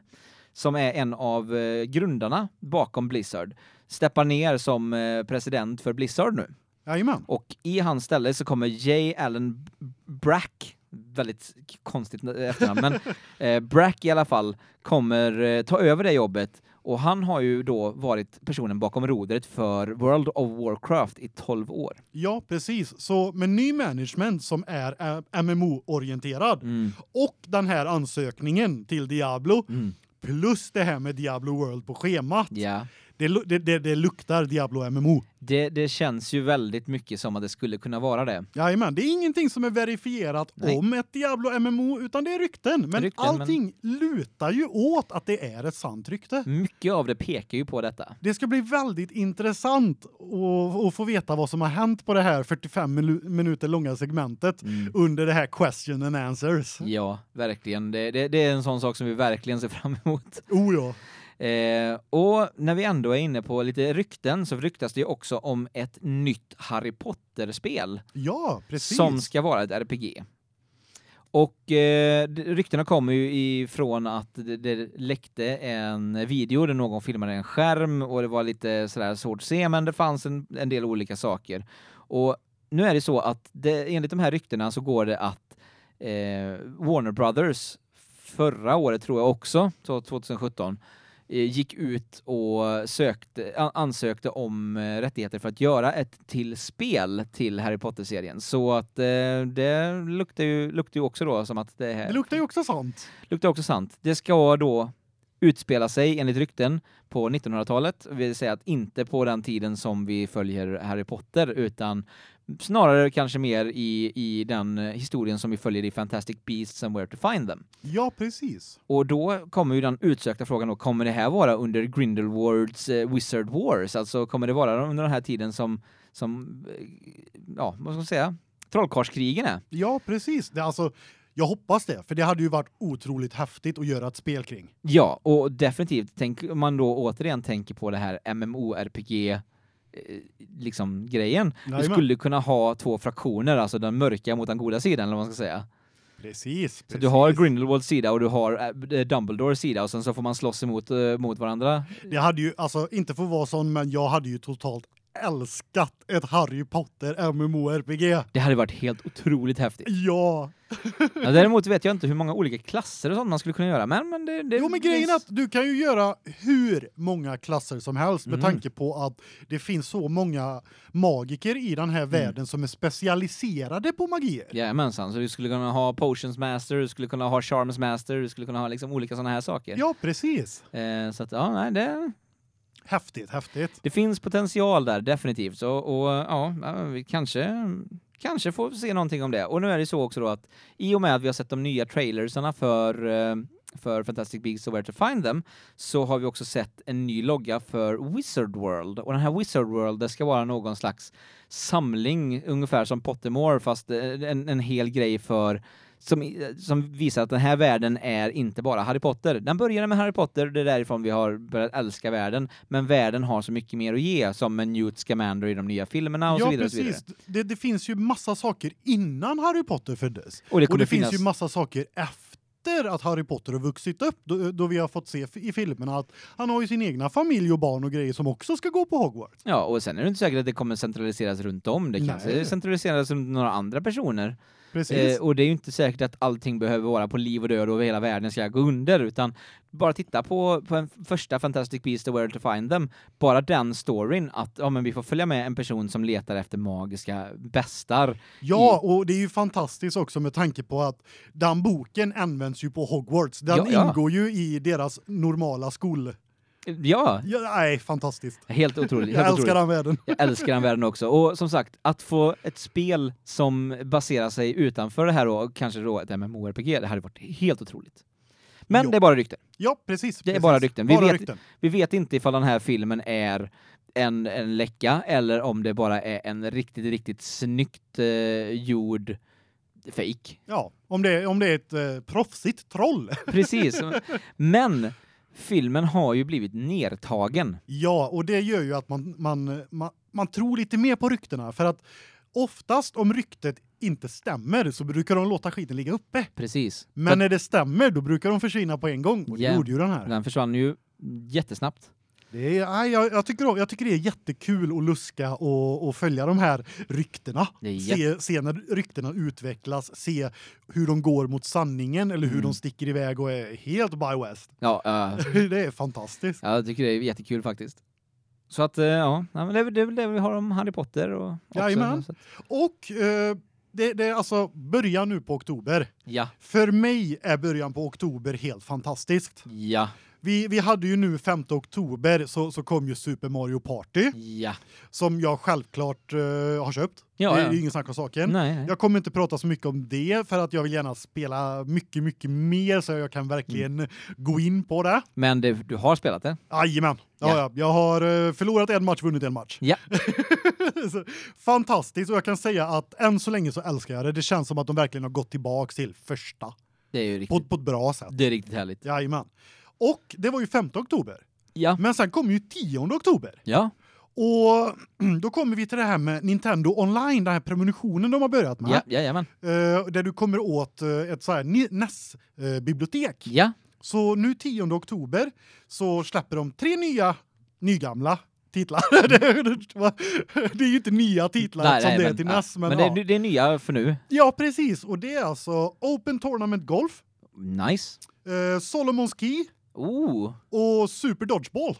som är en av eh, grundarna bakom Blizzard steppar ner som eh, president för Blizzard nu. Jajamän. Och i hans ställe så kommer J. Allen Brack, väldigt konstigt efternamn, men eh, Brack i alla fall kommer eh, ta över det jobbet och han har ju då varit personen bakom rodret för World of Warcraft i 12 år. Ja, precis. Så med ny management som är eh, MMO-orienterad Mm. och den här ansökningen till Diablo Mm. plus det här med Diablo World på schemat. Ja. Det, det, det, det luktar Diablo MMO. Det, det känns ju väldigt mycket som att det skulle kunna vara det. Jajamän, det är ingenting som är verifierat Nej. om ett Diablo MMO utan det är rykten. Men Rykten, men- allting lutar ju åt att det är ett sant rykte. Mycket av det pekar ju på detta. Det ska bli väldigt intressant att, få veta vad som har hänt på det här 45 minu- minuter långa segmentet Mm. under det här question and answers. Ja, verkligen. Det, det, det är en sån sak som vi verkligen ser fram emot. Oh ja. Eh, och när vi ändå är inne på lite rykten så ryktas det ju också om ett nytt Harry Potter-spel Ja, precis. som ska vara ett RPG. Och eh, ryktena kommer ju ifrån att det, det läckte en video där någon filmade en skärm och det var lite sådär svårt att se men det fanns en, en del olika saker. Och nu är det så att det, enligt de här ryktena så går det att eh, Warner Brothers förra året tror jag också, så 2017 eh, gick ut och sökte, an- ansökte om eh, rättigheter för att göra ett till spel till Harry Potter-serien. Så att eh, det luktar ju, luktar ju också då som att det, här, Det luktar ju också sant. luktar också sant. Det ska då utspela sig enligt rykten på 1900-talet, vill säga att inte på den tiden som vi följer Harry Potter utan snarare kanske mer i i den historien som vi följer i Fantastic Beasts and Where to Find Them. Ja, precis. Och då kommer ju den utsökta frågan då, kommer det här vara under Grindelwalds eh, Wizard Wars? Alltså kommer det vara under den här tiden som, som eh, ja, vad ska man säga, trollkarlskrigen är? Ja, precis. Det, alltså, jag hoppas det, för det hade ju varit otroligt häftigt att göra ett spel kring. Ja, och definitivt, tänk om man då återigen tänker på det här MMORPG eh, liksom grejen. Du Jajamän. skulle kunna ha två fraktioner, alltså den mörka mot den goda sidan eller vad man ska säga. Precis. Så precis. du har Grindelwalds sida och du har eh, Dumbledores sida och sen så får man slåss emot eh, mot varandra. Det hade ju alltså inte få vara sån men jag hade ju totalt älskat ett Harry Potter MMORPG. Det hade varit helt otroligt häftigt. Ja. [laughs] Ja, däremot vet jag inte hur många olika klasser och sånt man skulle kunna göra, men men det, det Jo men grejen är att du kan ju göra hur många klasser som helst med Mm. tanke på att det finns så många magiker i den här Mm. världen som är specialiserade på magier. Jajamensan, så du skulle kunna ha Potions Master, du skulle kunna ha Charms Master, du skulle kunna ha liksom olika sådana här saker. Ja, precis. Eh, så att ja, nej, det, Häftigt, häftigt. det finns potential där definitivt så och ja, ja, vi kanske kanske får se någonting om det. Och nu är det så också då att i och med att vi har sett de nya trailersarna för eh, för Fantastic Beasts och Where to Find Them så har vi också sett en ny logga för Wizard World och den här Wizard World det ska vara någon slags samling ungefär som Pottermore fast eh, en, en hel grej för som, som visar att den här världen är inte bara Harry Potter. Den började med Harry Potter, det är därifrån vi har börjat älska världen, men världen har så mycket mer att ge, som med Newt Scamander i de nya filmerna och ja, så vidare. Och, så vidare. precis. Det, det finns ju massa saker innan Harry Potter föddes. och det Och det finnas... finns ju massa saker efter att Harry Potter har vuxit upp då, då vi har fått se i filmerna att han har ju sin egna familj och barn och grejer som också ska gå på Hogwarts. Ja, och sen är det inte säkert att det kommer centraliseras runt om. Det kanske centraliseras runt några andra personer. Precis. Eh, och det är ju inte säkert att allting behöver vara på liv och död och hela världen ska gå under, utan bara titta på, på en första Fantastic Beasts The Where to Find Them. Bara den storyn att ja, men vi får följa med en person som letar efter magiska bästar. Ja, och det är ju fantastiskt också med tanke på att den boken används ju på Hogwarts. Den Ja, ja. ingår ju i deras normala skol. Ja, Ja, nej, fantastiskt. helt otroligt. Jag helt älskar otroligt. den världen. Jag älskar den världen också. Och som sagt, att få ett spel som baserar sig utanför det här och kanske då ett MMORPG, det hade varit helt otroligt. Men Jo. det är bara rykten. Ja, precis. Det är precis. bara rykten. Vi Bara vet- rykten. Vi vet inte ifall den här filmen är en, en läcka eller om det bara är en riktigt, riktigt snyggt eh, gjord fake. Ja, om det, om det är ett eh, proffsigt troll. Precis. [laughs] Men filmen har ju blivit nertagen. Ja, och det gör ju att man, man, man, man tror lite mer på ryktena. För att oftast om ryktet inte stämmer så brukar de låta skiten ligga uppe. Precis. Men när det stämmer då brukar de försvinna på en gång. Och det gjorde ju den här. Den försvann ju jättesnabbt. Det är, jag, jag, tycker, jag tycker det är jättekul att luska och, och följa de här ryktena. Se, se när ryktena utvecklas, se hur de går mot sanningen eller hur Mm. de sticker iväg och är helt by west. Ja, eh, [laughs] det är fantastiskt. ja, jag tycker det är jättekul faktiskt. Så att, eh, ja, nej, men det är väl det, vi har om Harry Potter och att- Och eh, det, det är alltså början nu på oktober. Ja, För mig är början på oktober helt fantastiskt. ja, Vi, vi hade ju nu 5 oktober så, så kom ju Super Mario Party ja. som jag självklart eh, har köpt. Ja, det ja. är ju ingen snack om saken. Nej, nej. Jag kommer inte prata så mycket om det för att jag vill gärna spela mycket mycket mer så jag kan verkligen Mm. gå in på det. Men det, du har spelat det? Jajamän. Ja, Ja. ja. Jag har eh, förlorat en match, vunnit en match. Ja. [laughs] Så, Fantastiskt och jag kan säga att än så länge så älskar jag det. Det känns som att de verkligen har gått tillbaks till första Det är ju på, riktigt, på ett bra sätt. det är riktigt härligt. Jajamän. Och det var ju 5 oktober. Ja. Men sen kom ju 10 oktober. Ja. Och [clears throat] då kommer vi till det här med Nintendo Online, den här premonitionen de har börjat med. Ja, jajamän. Eh, där du kommer åt eh, ett så här NES-bibliotek. Ja. Så nu 10 oktober så släpper de tre nya nygamla titlar. [laughs] det, är ju inte nya titlar Nej, som nej, det är men- till ja. NES men, Men ja. det, det är nya för nu. ja precis och det är alltså Open Tournament Golf, Nice. eh, Solomon's Key Oh, och Super Dodgeball.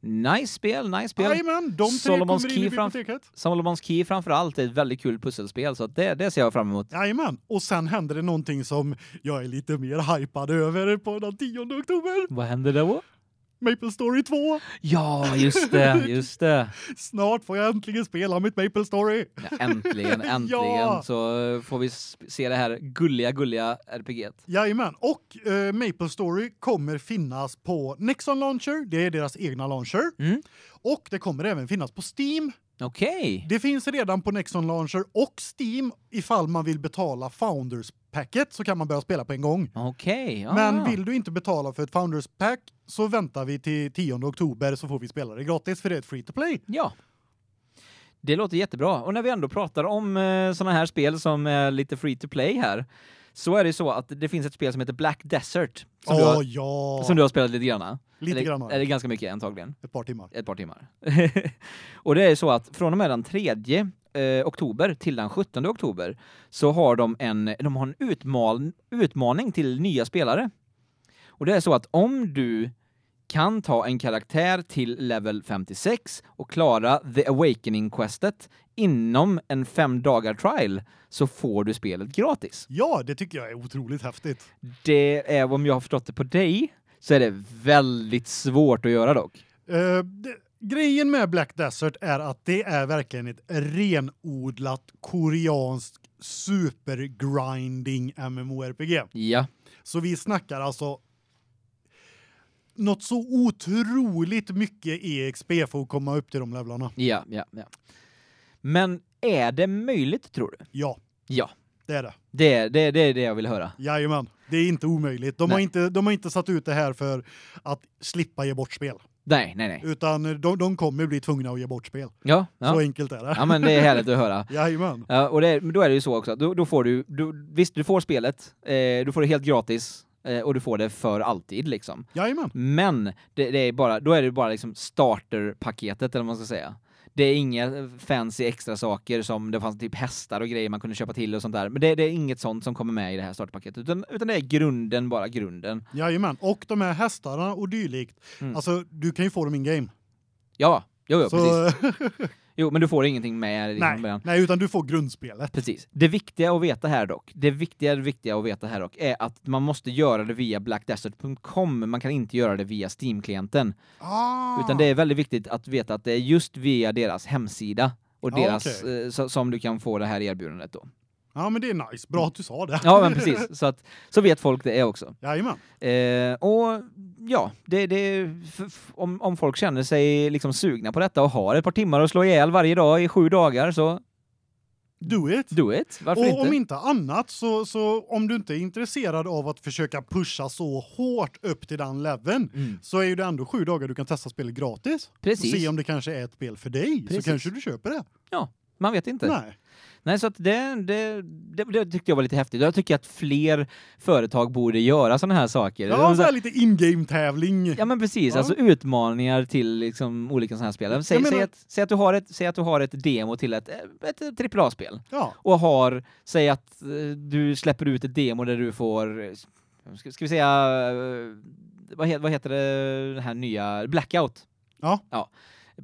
nice spel, nice spel. Jajamän, de tre Solomon's kommer in Key i biblioteket. Solomon's Key framförallt är ett väldigt kul pusselspel så det, det ser jag fram emot. Jajamän, och sen händer det någonting som jag är lite mer hypad över på den 10 oktober. Vad händer då? Maple Story 2. Ja, just det, [laughs] just det. Snart får jag äntligen spela mitt Maple Story. Ja, äntligen, [laughs] äntligen Ja. så eh, får vi se det här gulliga, gulliga RPGet. Jajamän, och eh, Maple Story kommer finnas på Nexon Launcher, det är deras egna launcher. Mm. Och det kommer även finnas på Steam. Okej. Det finns redan på Nexon Launcher och Steam ifall man vill betala Founders Packet så kan man börja spela på en gång. Okej. ja. Men vill du inte betala för ett Founders Pack så väntar vi till 10 oktober så får vi spela det gratis för det är ett free to play. Ja. Det låter jättebra. Och när vi ändå pratar om eh, såna här spel som är lite free to play här så är det så att det finns ett spel som heter Black Desert som, du, Åh har, ja. som du har spelat lite grann. Lite eller, eller ganska mycket antagligen. Ett par timmar. Ett par timmar. [laughs] och det är så att från och med den 3 eh, oktober till den 17 oktober så har de en de har en utmal, utmaning till nya spelare. Och det är så att om du kan ta en karaktär till level 56 och klara The Awakening questet inom en fem dagar trial så får du spelet gratis. Ja, det tycker jag är otroligt häftigt. Det är om jag har förstått det på dig så är det väldigt svårt att göra dock. Det, grejen med Black Desert är att det är verkligen ett renodlat koreanskt supergrinding MMORPG. Ja. Så vi snackar alltså något så otroligt mycket EXP för att komma upp till de levlarna. Ja, ja, ja. Men är det möjligt tror du? Ja, Ja. det är det. Det är det, det, är det jag vill höra. Jajamän. Det är inte omöjligt. De har Nej. inte de har inte satt ut det här för att slippa ge bort spel, Nej, nej, nej. utan de, de kommer bli tvungna att ge bort spel. Ja, Så ja. enkelt är det. Ja, men det är härligt att höra. [laughs] Jajamän. Ja, och det, då är det ju så också. Då, då får du, du visst du får spelet, eh, du får det helt gratis eh, och du får det för alltid liksom. Jajamän. Men det, det är bara då är det bara liksom starterpaketet eller vad man ska säga. Det är inga fancy extra saker som det fanns typ hästar och grejer man kunde köpa till och sånt där. Men det, det är inget sånt som kommer med i det här startpaketet utan utan det är grunden bara grunden. Jajamän. Och de här hästarna och dylikt. Mm. Alltså, du kan ju få dem in game. Ja, jo, jo Så precis. [laughs] Jo, men du får ingenting med liksom, nej, nej, utan du får grundspelet. Precis. Det viktiga att veta här dock, det viktiga, det viktiga att veta här dock är att man måste göra det via blackdesert.com, man kan inte göra det via Steam-klienten. Ah. Utan det är väldigt viktigt att veta att det är just via deras hemsida och Ja, deras okej. eh, så, som du kan få det här erbjudandet då. Ja, men det är nice. Bra att du sa det. Ja, men precis. Så att så vet folk det är också. Jajamän. Eh, och ja, det, det om, om folk känner sig liksom sugna på detta och har ett par timmar att slå ihjäl varje dag i sju dagar så Do it. do it. Varför Och inte? om inte annat så, så om du inte är intresserad av att försöka pusha så hårt upp till den leveln Mm. så är ju det ändå sju dagar du kan testa spelet gratis. Precis. Och se om det kanske är ett spel för dig Precis. så kanske du köper det. Ja, man vet inte. Nej. Nej, så det, det, det, det tyckte jag var lite häftigt. Jag tycker att fler företag borde göra sådana här saker. Ja, så här lite in-game tävling. Ja men precis, Ja. alltså utmaningar till liksom olika sådana här spel. Säg, menar- säg, att, säg, att du har ett, säg att du har ett demo till ett, ett AAA-spel Ja. och har, säg att eh, du släpper ut ett demo där du får, ska, ska vi säga, eh, vad, he, vad heter det, det här nya, Blackout? Ja. Ja,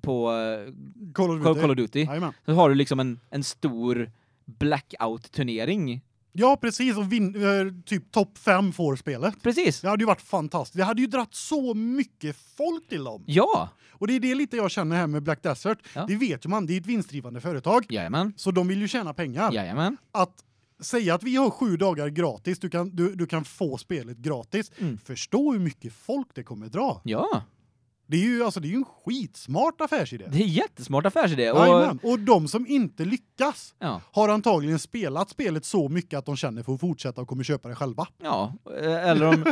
på eh, Call of Duty. Call of Duty. Så har du liksom en, en stor Blackout-turnering. Ja, precis och vin, eh, typ topp fem får spelet. Precis! Det hade ju varit fantastiskt. Det hade ju dratt så mycket folk till dem. Ja! Och det är det lite jag känner här med Black Desert. Ja. Det vet ju man, det är ett vinstdrivande företag. Jajamän. Så de vill ju tjäna pengar. Jajamän. Att säga att vi har sju dagar gratis, du kan, du, du kan få spelet gratis. Mm. Förstå hur mycket folk det kommer dra. Ja, Det är ju alltså det är ju en skitsmart affärsidé. det är jättesmart affärsidé. Och, Jajamän. Och de som inte lyckas ja. har antagligen spelat spelet så mycket att de känner för att fortsätta och kommer köpa det själva. Ja, eh, eller om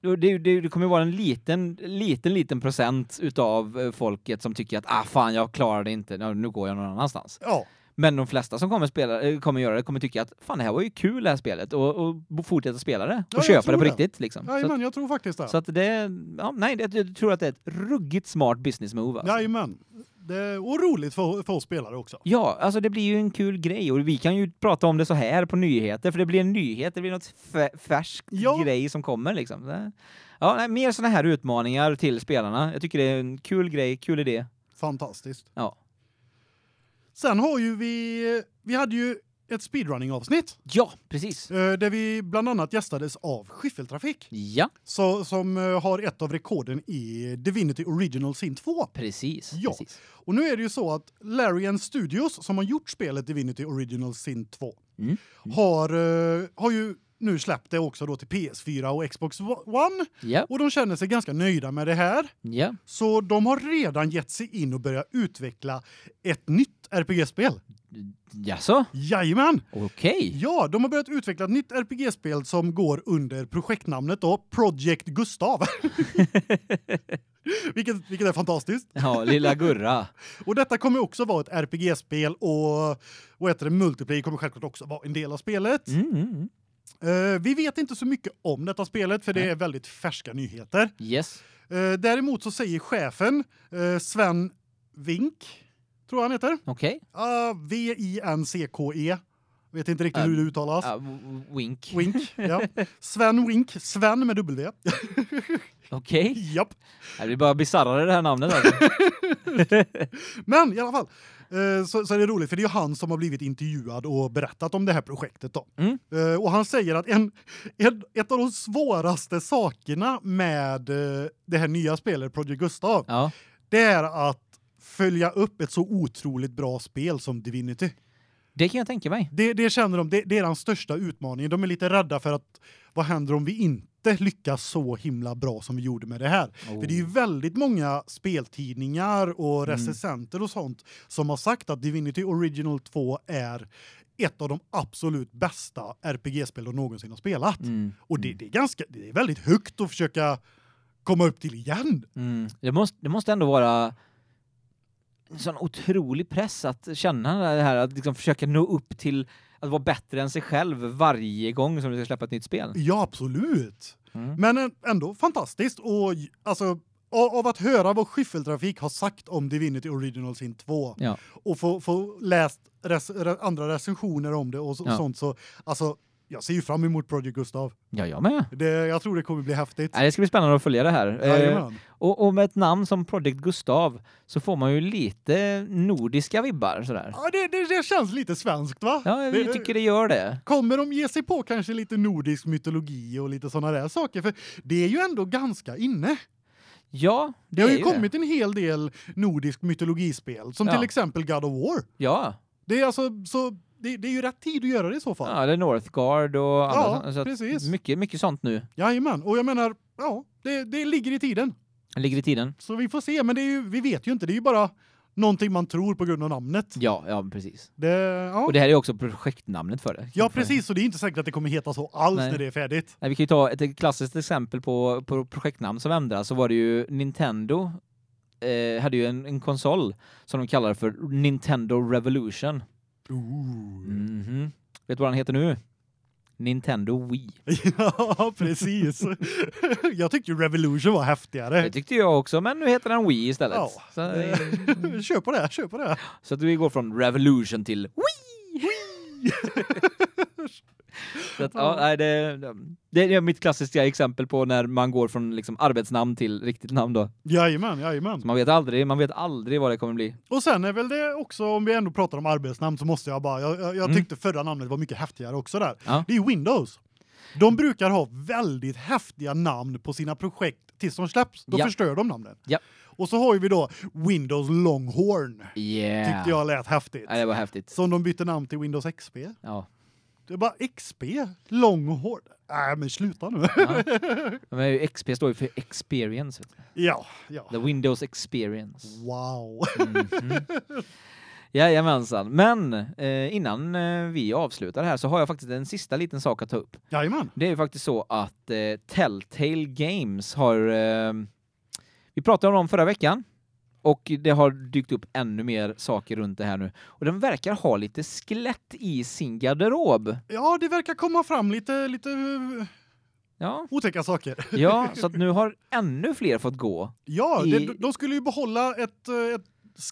[laughs] det, det, det kommer vara en liten liten liten procent utav eh, folket som tycker att ah fan jag klarar det inte. Nu går jag någon annanstans. Ja, Men de flesta som kommer spela eh, kommer göra det kommer tycka att fan det här var ju kul det här spelet och, och fortsätta spela det Ja, och jag köpa det på det. riktigt liksom. Jajamän, att, jag tror faktiskt det. så att det ja, nej det, jag tror att det är ett ruggigt smart business move alltså. Jajamän. Det, och roligt för, för oss spelare också. Ja, alltså det blir ju en kul grej och vi kan ju prata om det så här på nyheter för det blir en nyhet, det blir något fä- färskt Ja. grej som kommer liksom. Ja, nej, mer såna här utmaningar till spelarna. Jag tycker det är en kul grej, kul idé. Fantastiskt. Ja. Sen har ju vi vi hade ju ett speedrunning avsnitt Ja, precis. eh, där vi bland annat gästades av Skyffeltrafik Ja, så som eh, har ett av rekorden i Divinity Original Sin 2. precis. Ja. precis. Och nu är det ju så att Larian Studios som har gjort spelet Divinity Original Sin 2 Mm. har eh, har ju nu släppt det också då till PS4 och Xbox One Ja, och de känner sig ganska nöjda med det här. ja. Så de har redan gett sig in och börjat utveckla ett nytt RPG-spel. Jaså? Jajamän! Okej. Ja, de har börjat utveckla ett nytt RPG-spel som går under projektnamnet då Project Gustav. [laughs] vilket vilket är fantastiskt. Ja, lilla Gurra. [laughs] Och detta kommer också vara ett RPG-spel och vad heter det multiplayer kommer självklart också vara en del av spelet. Mm, mm, mm. Eh, vi vet inte så mycket om detta spelet för det är väldigt färska nyheter. Yes. Eh, däremot så säger chefen eh, Sven Vink tror jag han heter. Okej. Uh, V I N C K E. Vet inte riktigt Äh, hur det uttalas. Ja, w- wink. Wink, [laughs] ja. Sven Wink, Sven med W. [laughs] Okej. Japp. Det blir bara bisarrare det här namnet alltså. [laughs] Men i alla fall eh, så, så är det roligt för det är ju han som har blivit intervjuad och berättat om det här projektet då. Mm. Eh, och han säger att en, en ett av de svåraste sakerna med eh, det här nya spelet Project Gustav Ja. det är att följa upp ett så otroligt bra spel som Divinity. Det kan jag tänka mig. Det, det känner de, det, det är den största utmaningen. De är lite rädda för att vad händer om vi inte lyckas så himla bra som vi gjorde med det här? För det är ju väldigt många speltidningar och Mm. recensenter och sånt som har sagt att Divinity Original 2 är ett av de absolut bästa RPG-spel de någonsin har spelat. Mm. Och det, det är ganska det är väldigt högt att försöka komma upp till igen. Mm. Det måste det måste ändå vara sån otrolig press att känna det här att liksom försöka nå upp till att vara bättre än sig själv varje gång som du ska släppa ett nytt spel. Ja, absolut. Mm. Men eh, ändå fantastiskt och alltså av att höra vad Skyffeltrafik har sagt om Divinity Original Sin 2 Ja. och få få läst res, re, andra recensioner om det och, så, Ja. sånt så alltså jag ser ju fram emot Project Gustav. Ja, jag med. Det jag tror det kommer bli häftigt. Nej, det ska bli spännande att följa det här. Eh, och, och med ett namn som Project Gustav så får man ju lite nordiska vibbar sådär. Ja, det, det, det känns lite svenskt va? Ja, det, tycker det gör det. Kommer de ge sig på kanske lite nordisk mytologi och lite såna där saker för det är ju ändå ganska inne. Ja, det, Det har ju ju kommit en hel del nordisk mytologispel som Ja. till exempel God of War. Ja, Det är alltså så det, det är ju rätt tid att göra det i så fall. ja det är Northgard och andra Ja, så- så att precis. mycket mycket sånt nu. Jajamän, och jag menar, ja, det, det ligger i tiden. Det ligger i tiden. Så vi får se, men det är ju, vi vet ju inte, det är ju bara någonting man tror på grund av namnet. Ja, ja precis. Det, ja. Och det här är också projektnamnet för det. ja, precis, och det är inte säkert att det kommer heta så alls Nej. när det är färdigt. Nej, vi kan ju ta ett klassiskt exempel på, på projektnamn som ändras så var det ju Nintendo eh, hade ju en, en konsol som de kallade för Nintendo Revolution. Mhm. Vet du vad den heter nu? Nintendo Wii. [laughs] ja, precis. [laughs] jag tyckte ju Revolution var häftigare. Det tyckte jag också, men nu heter den Wii istället. Ja. Så, eh, [laughs] kör på det, kör på det. så att vi går från Revolution till Wii. [laughs] så att, ja, nej, det, det är mitt klassiska exempel på när man går från liksom arbetsnamn till riktigt namn då. Jajamän, jajamän. Så man vet aldrig, man vet aldrig vad det kommer bli. Och sen är väl det också, om vi ändå pratar om arbetsnamn så måste jag bara, jag, jag, jag Mm. tyckte förra namnet var mycket häftigare också där. Ja. Det är Windows. De brukar ha väldigt häftiga namn på sina projekt tills de släpps. Då Ja. förstör de namnen. Ja. Och så har vi då Windows Longhorn. Yeah. Tyckte jag lät häftigt. Nej, det var häftigt. Som de bytte namn till Windows XP. Ja. Det är bara XP, Longhorn. Nej men sluta nu. ja. [laughs] Men XP står ju för experience. Ja, ja. The Windows experience. Wow. Mhm. [laughs] Jajamensan. Men eh, innan eh, vi avslutar här så har jag faktiskt en sista liten sak att ta upp. Jajamän. Det är ju faktiskt så att eh, Telltale Games har... Eh, vi pratade om dem förra veckan och det har dykt upp ännu mer saker runt det här nu. Och de verkar ha lite skelett i sin garderob. Ja, det verkar komma fram lite, lite uh, Ja, otäcka saker. ja [laughs] så att nu har ännu fler fått gå. Ja, I- det, de skulle ju behålla ett, eh, ett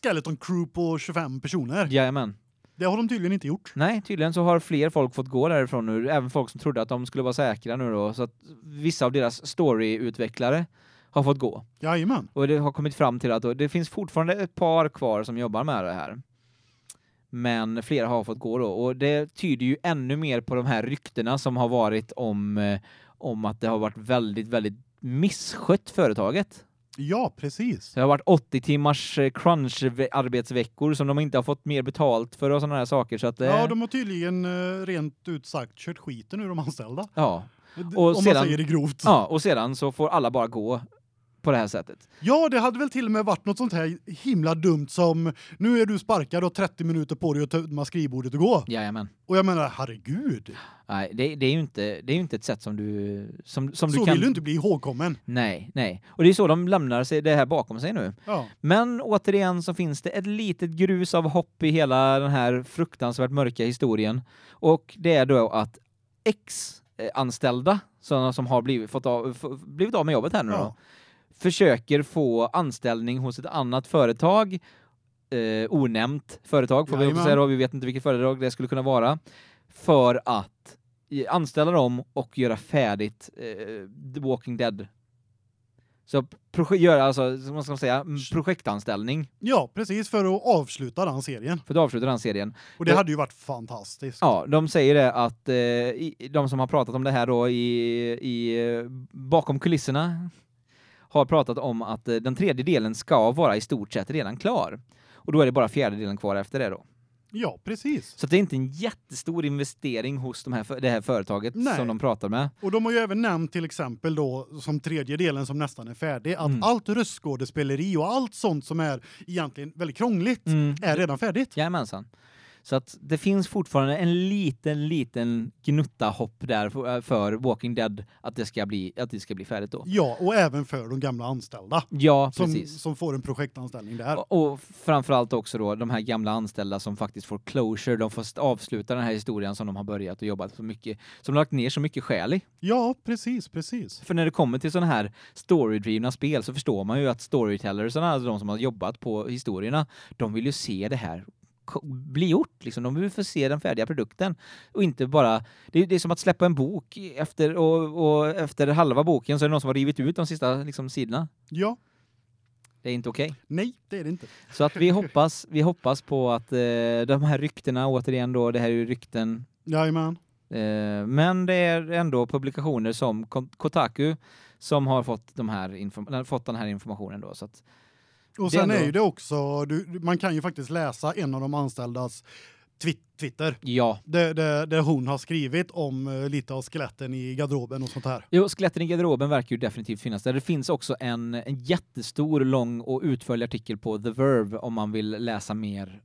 skeleton crew på 25 personer. Jajamän. Det har de tydligen inte gjort. Nej, tydligen så har fler folk fått gå därifrån nu, även folk som trodde att de skulle vara säkra nu då, så att vissa av deras storyutvecklare har fått gå. Jajamän. Och det har kommit fram till att då, det finns fortfarande ett par kvar som jobbar med det här. Men flera har fått gå då och det tyder ju ännu mer på de här ryktena som har varit om eh, om att det har varit väldigt väldigt misskött företaget. Ja, precis. Det har varit 80 timmars eh, crunch arbetsveckor som de inte har fått mer betalt för och sådana här saker så att det Ja, de har tydligen eh, rent ut sagt kört skiten ur de anställda. ja. Och Om sedan- man säger det grovt. Ja, och sedan så får alla bara gå på det här sättet. Ja, det hade väl till och med varit något sånt här himla dumt som nu är du sparkad och 30 minuter på dig att tömma skrivbordet och gå. Jajamän. Och jag menar, herregud. Nej, det, det är ju inte det är inte ett sätt som du som som så du kan vill du inte bli ihågkommen. Nej, nej. Och det är så de lämnar sig det här bakom sig nu. Ja. Men återigen så finns det ett litet grus av hopp i hela den här fruktansvärt mörka historien och det är då att ex anställda sådana som har blivit fått av, blivit av med jobbet här nu Ja. då försöker få anställning hos ett annat företag, eh, onämnt företag får vi Jajamän. säga då, vi vet inte vilket företag det skulle kunna vara, för att i- anställa dem och göra färdigt eh, The Walking Dead. Så göra alltså, vad ska man säga, projektanställning Ja, precis för att avsluta den serien. för att avsluta den serien. Och det Och- hade ju varit fantastiskt. Ja, de säger det att eh, de som har pratat om det här då i, i eh, bakom kulisserna har pratat om att eh, den tredje delen ska vara i stort sett redan klar. Och då är det bara fjärde delen kvar efter det då. Ja, precis. Så det är inte en jättestor investering hos de här, det här företaget Nej. som de pratar med. Och de har ju även nämnt till exempel då som tredje delen som nästan är färdig att Mm. allt röstskådespeleri och allt sånt som är egentligen väldigt krångligt Mm. är redan färdigt. Jajamensan. Så att det finns fortfarande en liten, liten gnutta hopp där för, för Walking Dead att det ska bli, att det ska bli färdigt då. Ja, och även för de gamla anställda Ja, som, precis. som får en projektanställning där. Och, och framförallt också då de här gamla anställda som faktiskt får closure, de får avsluta den här historien som de har börjat och jobbat så mycket, som lagt ner så mycket själ i. Ja, precis, precis. För när det kommer till sådana här storydrivna spel så förstår man ju att storytellersarna, alltså de som har jobbat på historierna, de vill ju se det här bli gjort liksom. De vill få se den färdiga produkten och inte bara det är, det är som att släppa en bok efter och, och efter halva boken så är det någon som har rivit ut de sista liksom sidorna. Ja, Det är inte okej. nej, det är det inte. Så att vi hoppas [laughs] vi hoppas på att eh, de här ryktena återigen då det här är ju rykten Jajamän. eh, men det är ändå publikationer som Kotaku som har fått de här fått den här informationen då så att Och Det sen är är ändå- ju det också du, man kan ju faktiskt läsa en av de anställdas twi- Twitter ja där, där, där hon har skrivit om eh, lite av skeletten i garderoben och sånt här. Jo, skeletten i garderoben verkar ju definitivt finnas där. Det finns också en, en jättestor, lång och utförlig artikel på The Verve om man vill läsa mer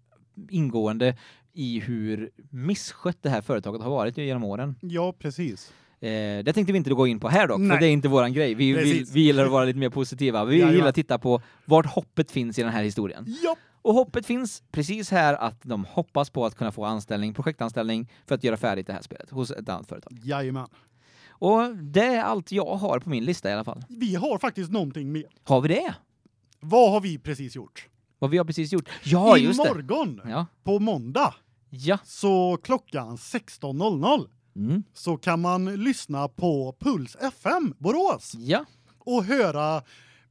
ingående i hur misskött det här företaget har varit genom åren. Ja, precis. Eh, det tänkte vi inte gå in på här dock, för Nej. det är inte våran grej. Vi, vi, vi gillar att vara lite mer positiva. Vi Jajamän. gillar att titta på vart hoppet finns i den här historien. Ja, Och hoppet finns precis här att de hoppas på att kunna få anställning, projektanställning för att göra färdigt det här spelet hos ett annat företag. jajamän. Och det är allt jag har på min lista i alla fall. Vi har faktiskt någonting mer. Har vi det? Vad har vi precis gjort? Vad vi har precis gjort. Ja, just det. Imorgon, Ja. på måndag, Ja. så klockan 16.00 Mm. så kan man lyssna på Puls FM Borås Ja. och höra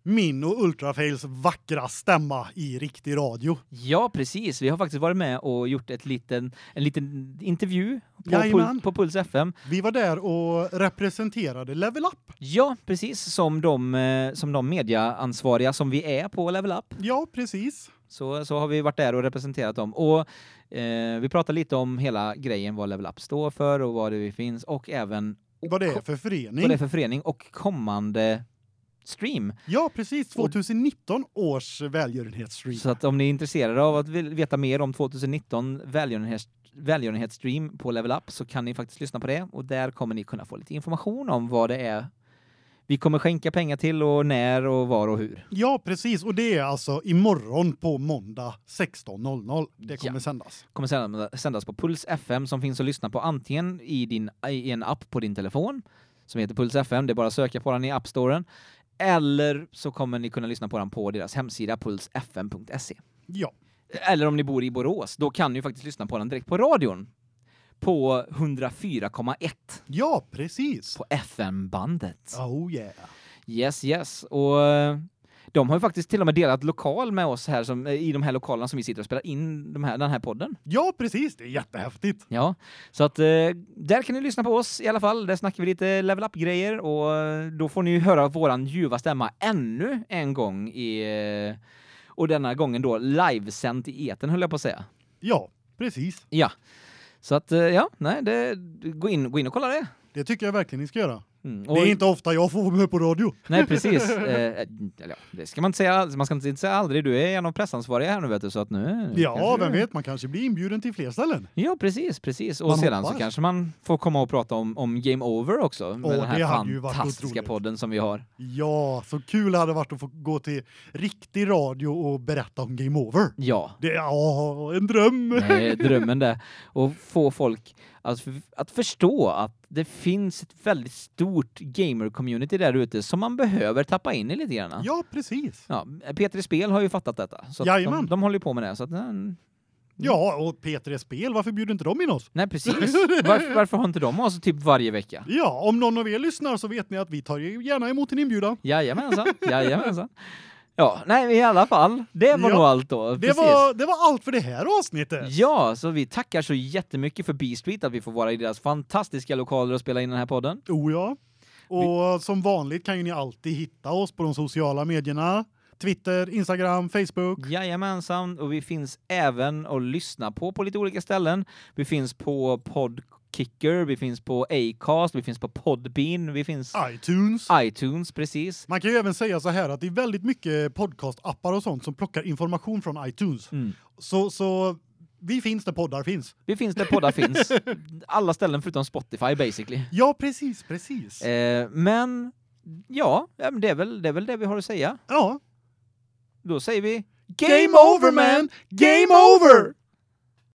min och Ultrafails vackra stämma i riktig radio. Ja, precis. Vi har faktiskt varit med och gjort ett liten en liten intervju på, Jajamän. På Puls FM. Vi var där och representerade Level Up. Ja, precis som de eh, som de mediaansvariga som vi är på Level Up. Ja, precis. Så så har vi varit där och representerat dem och eh, vi pratar lite om hela grejen vad Level Up står för och vad det vi finns och även Vad det är för förening. vad det är för förening och kommande stream. Ja, precis. 2019 års välgörenhetsstream. Så att om ni är intresserade av att veta mer om 2019 välgörenhets välgörenhetsstream på Level Up så kan ni faktiskt lyssna på det och där kommer ni kunna få lite information om vad det är vi kommer skänka pengar till och när och var och hur. Ja, precis. Och det är alltså imorgon på måndag 16.00 det kommer Ja. sändas. Kommer sändas- sändas på Puls FM som finns att lyssna på antingen i din i en app på din telefon som heter Puls FM, det är bara att söka på den i App Storen eller så kommer ni kunna lyssna på den på deras hemsida pulsfm.se. Ja. Eller om ni bor i Borås, då kan ni ju faktiskt lyssna på den direkt på radion. På 104,1 Ja, precis. på FM-bandet. Oh yeah. Yes, yes. Och eh, de har ju faktiskt till och med delat lokal med oss här som, eh, i de här lokalerna som vi sitter och spelar in de här, den här podden. Ja, precis. Det är jättehäftigt. Ja, så att eh, där kan ni lyssna på oss i alla fall. Där snackar vi lite level up-grejer och eh, då får ni ju höra våran ljuva stämma ännu en gång i och denna gången då livesänt i eten höll jag på att säga. Ja, precis. Ja. Så att eh, ja, nej, det gå in gå in och kolla det. Det tycker jag verkligen ni ska göra. Mm. Det Och, är inte ofta jag får vara med på radio. Nej, precis. [laughs] Eh, eller ja, det ska man inte säga, man ska inte säga aldrig. Du är en av pressansvariga här nu vet du så att nu Ja, kanske vem vet, man kanske blir inbjuden till fler ställen. Ja, precis, precis. Och Man sedan så hoppas. kanske man får komma och prata om, om Game Over också. Med Åh, den här det fantastiska podden som vi har. Ja, så kul det hade varit att få gå till riktig radio och berätta om Game Over. Ja, Det är ja, en dröm. det är [laughs] drömmen det. Och få folk att, att förstå att det finns ett väldigt stort stort gamer-community där ute som man behöver tappa in i lite grann. Ja, precis. Ja, P3 Spel har ju fattat detta. Så de, de håller ju på med det. Så att, mm, Ja, och P3 Spel, varför bjuder inte de in oss? nej, precis. [laughs] Varför, varför har inte de oss typ varje vecka? Ja, om någon av er lyssnar så vet ni att vi tar gärna emot en inbjudan. Jajamensan, jajamensan. [laughs] Ja, nej, i alla fall. Det var Ja, nog allt då. Det Precis. var, det var allt för det här avsnittet. Ja, så vi tackar så jättemycket för B-Street att vi får vara i deras fantastiska lokaler och spela in den här podden. Oh ja. Och som vanligt kan ju ni alltid hitta oss på de sociala medierna. Twitter, Instagram, Facebook. Jajamensan, och vi finns även att lyssna på på lite olika ställen. Vi finns på Podkicker, vi finns på Acast, vi finns på Podbean, vi finns iTunes. iTunes precis. Man kan ju även säga så här att det är väldigt mycket podcast-appar och sånt som plockar information från iTunes. Mm. Så, så vi finns där poddar finns. Vi finns där poddar finns. [laughs] Alla ställen förutom Spotify basically. Ja, precis, precis. Eh, men ja, det är väl det är väl det vi har att säga. Ja. Då säger vi Game over man! Game over!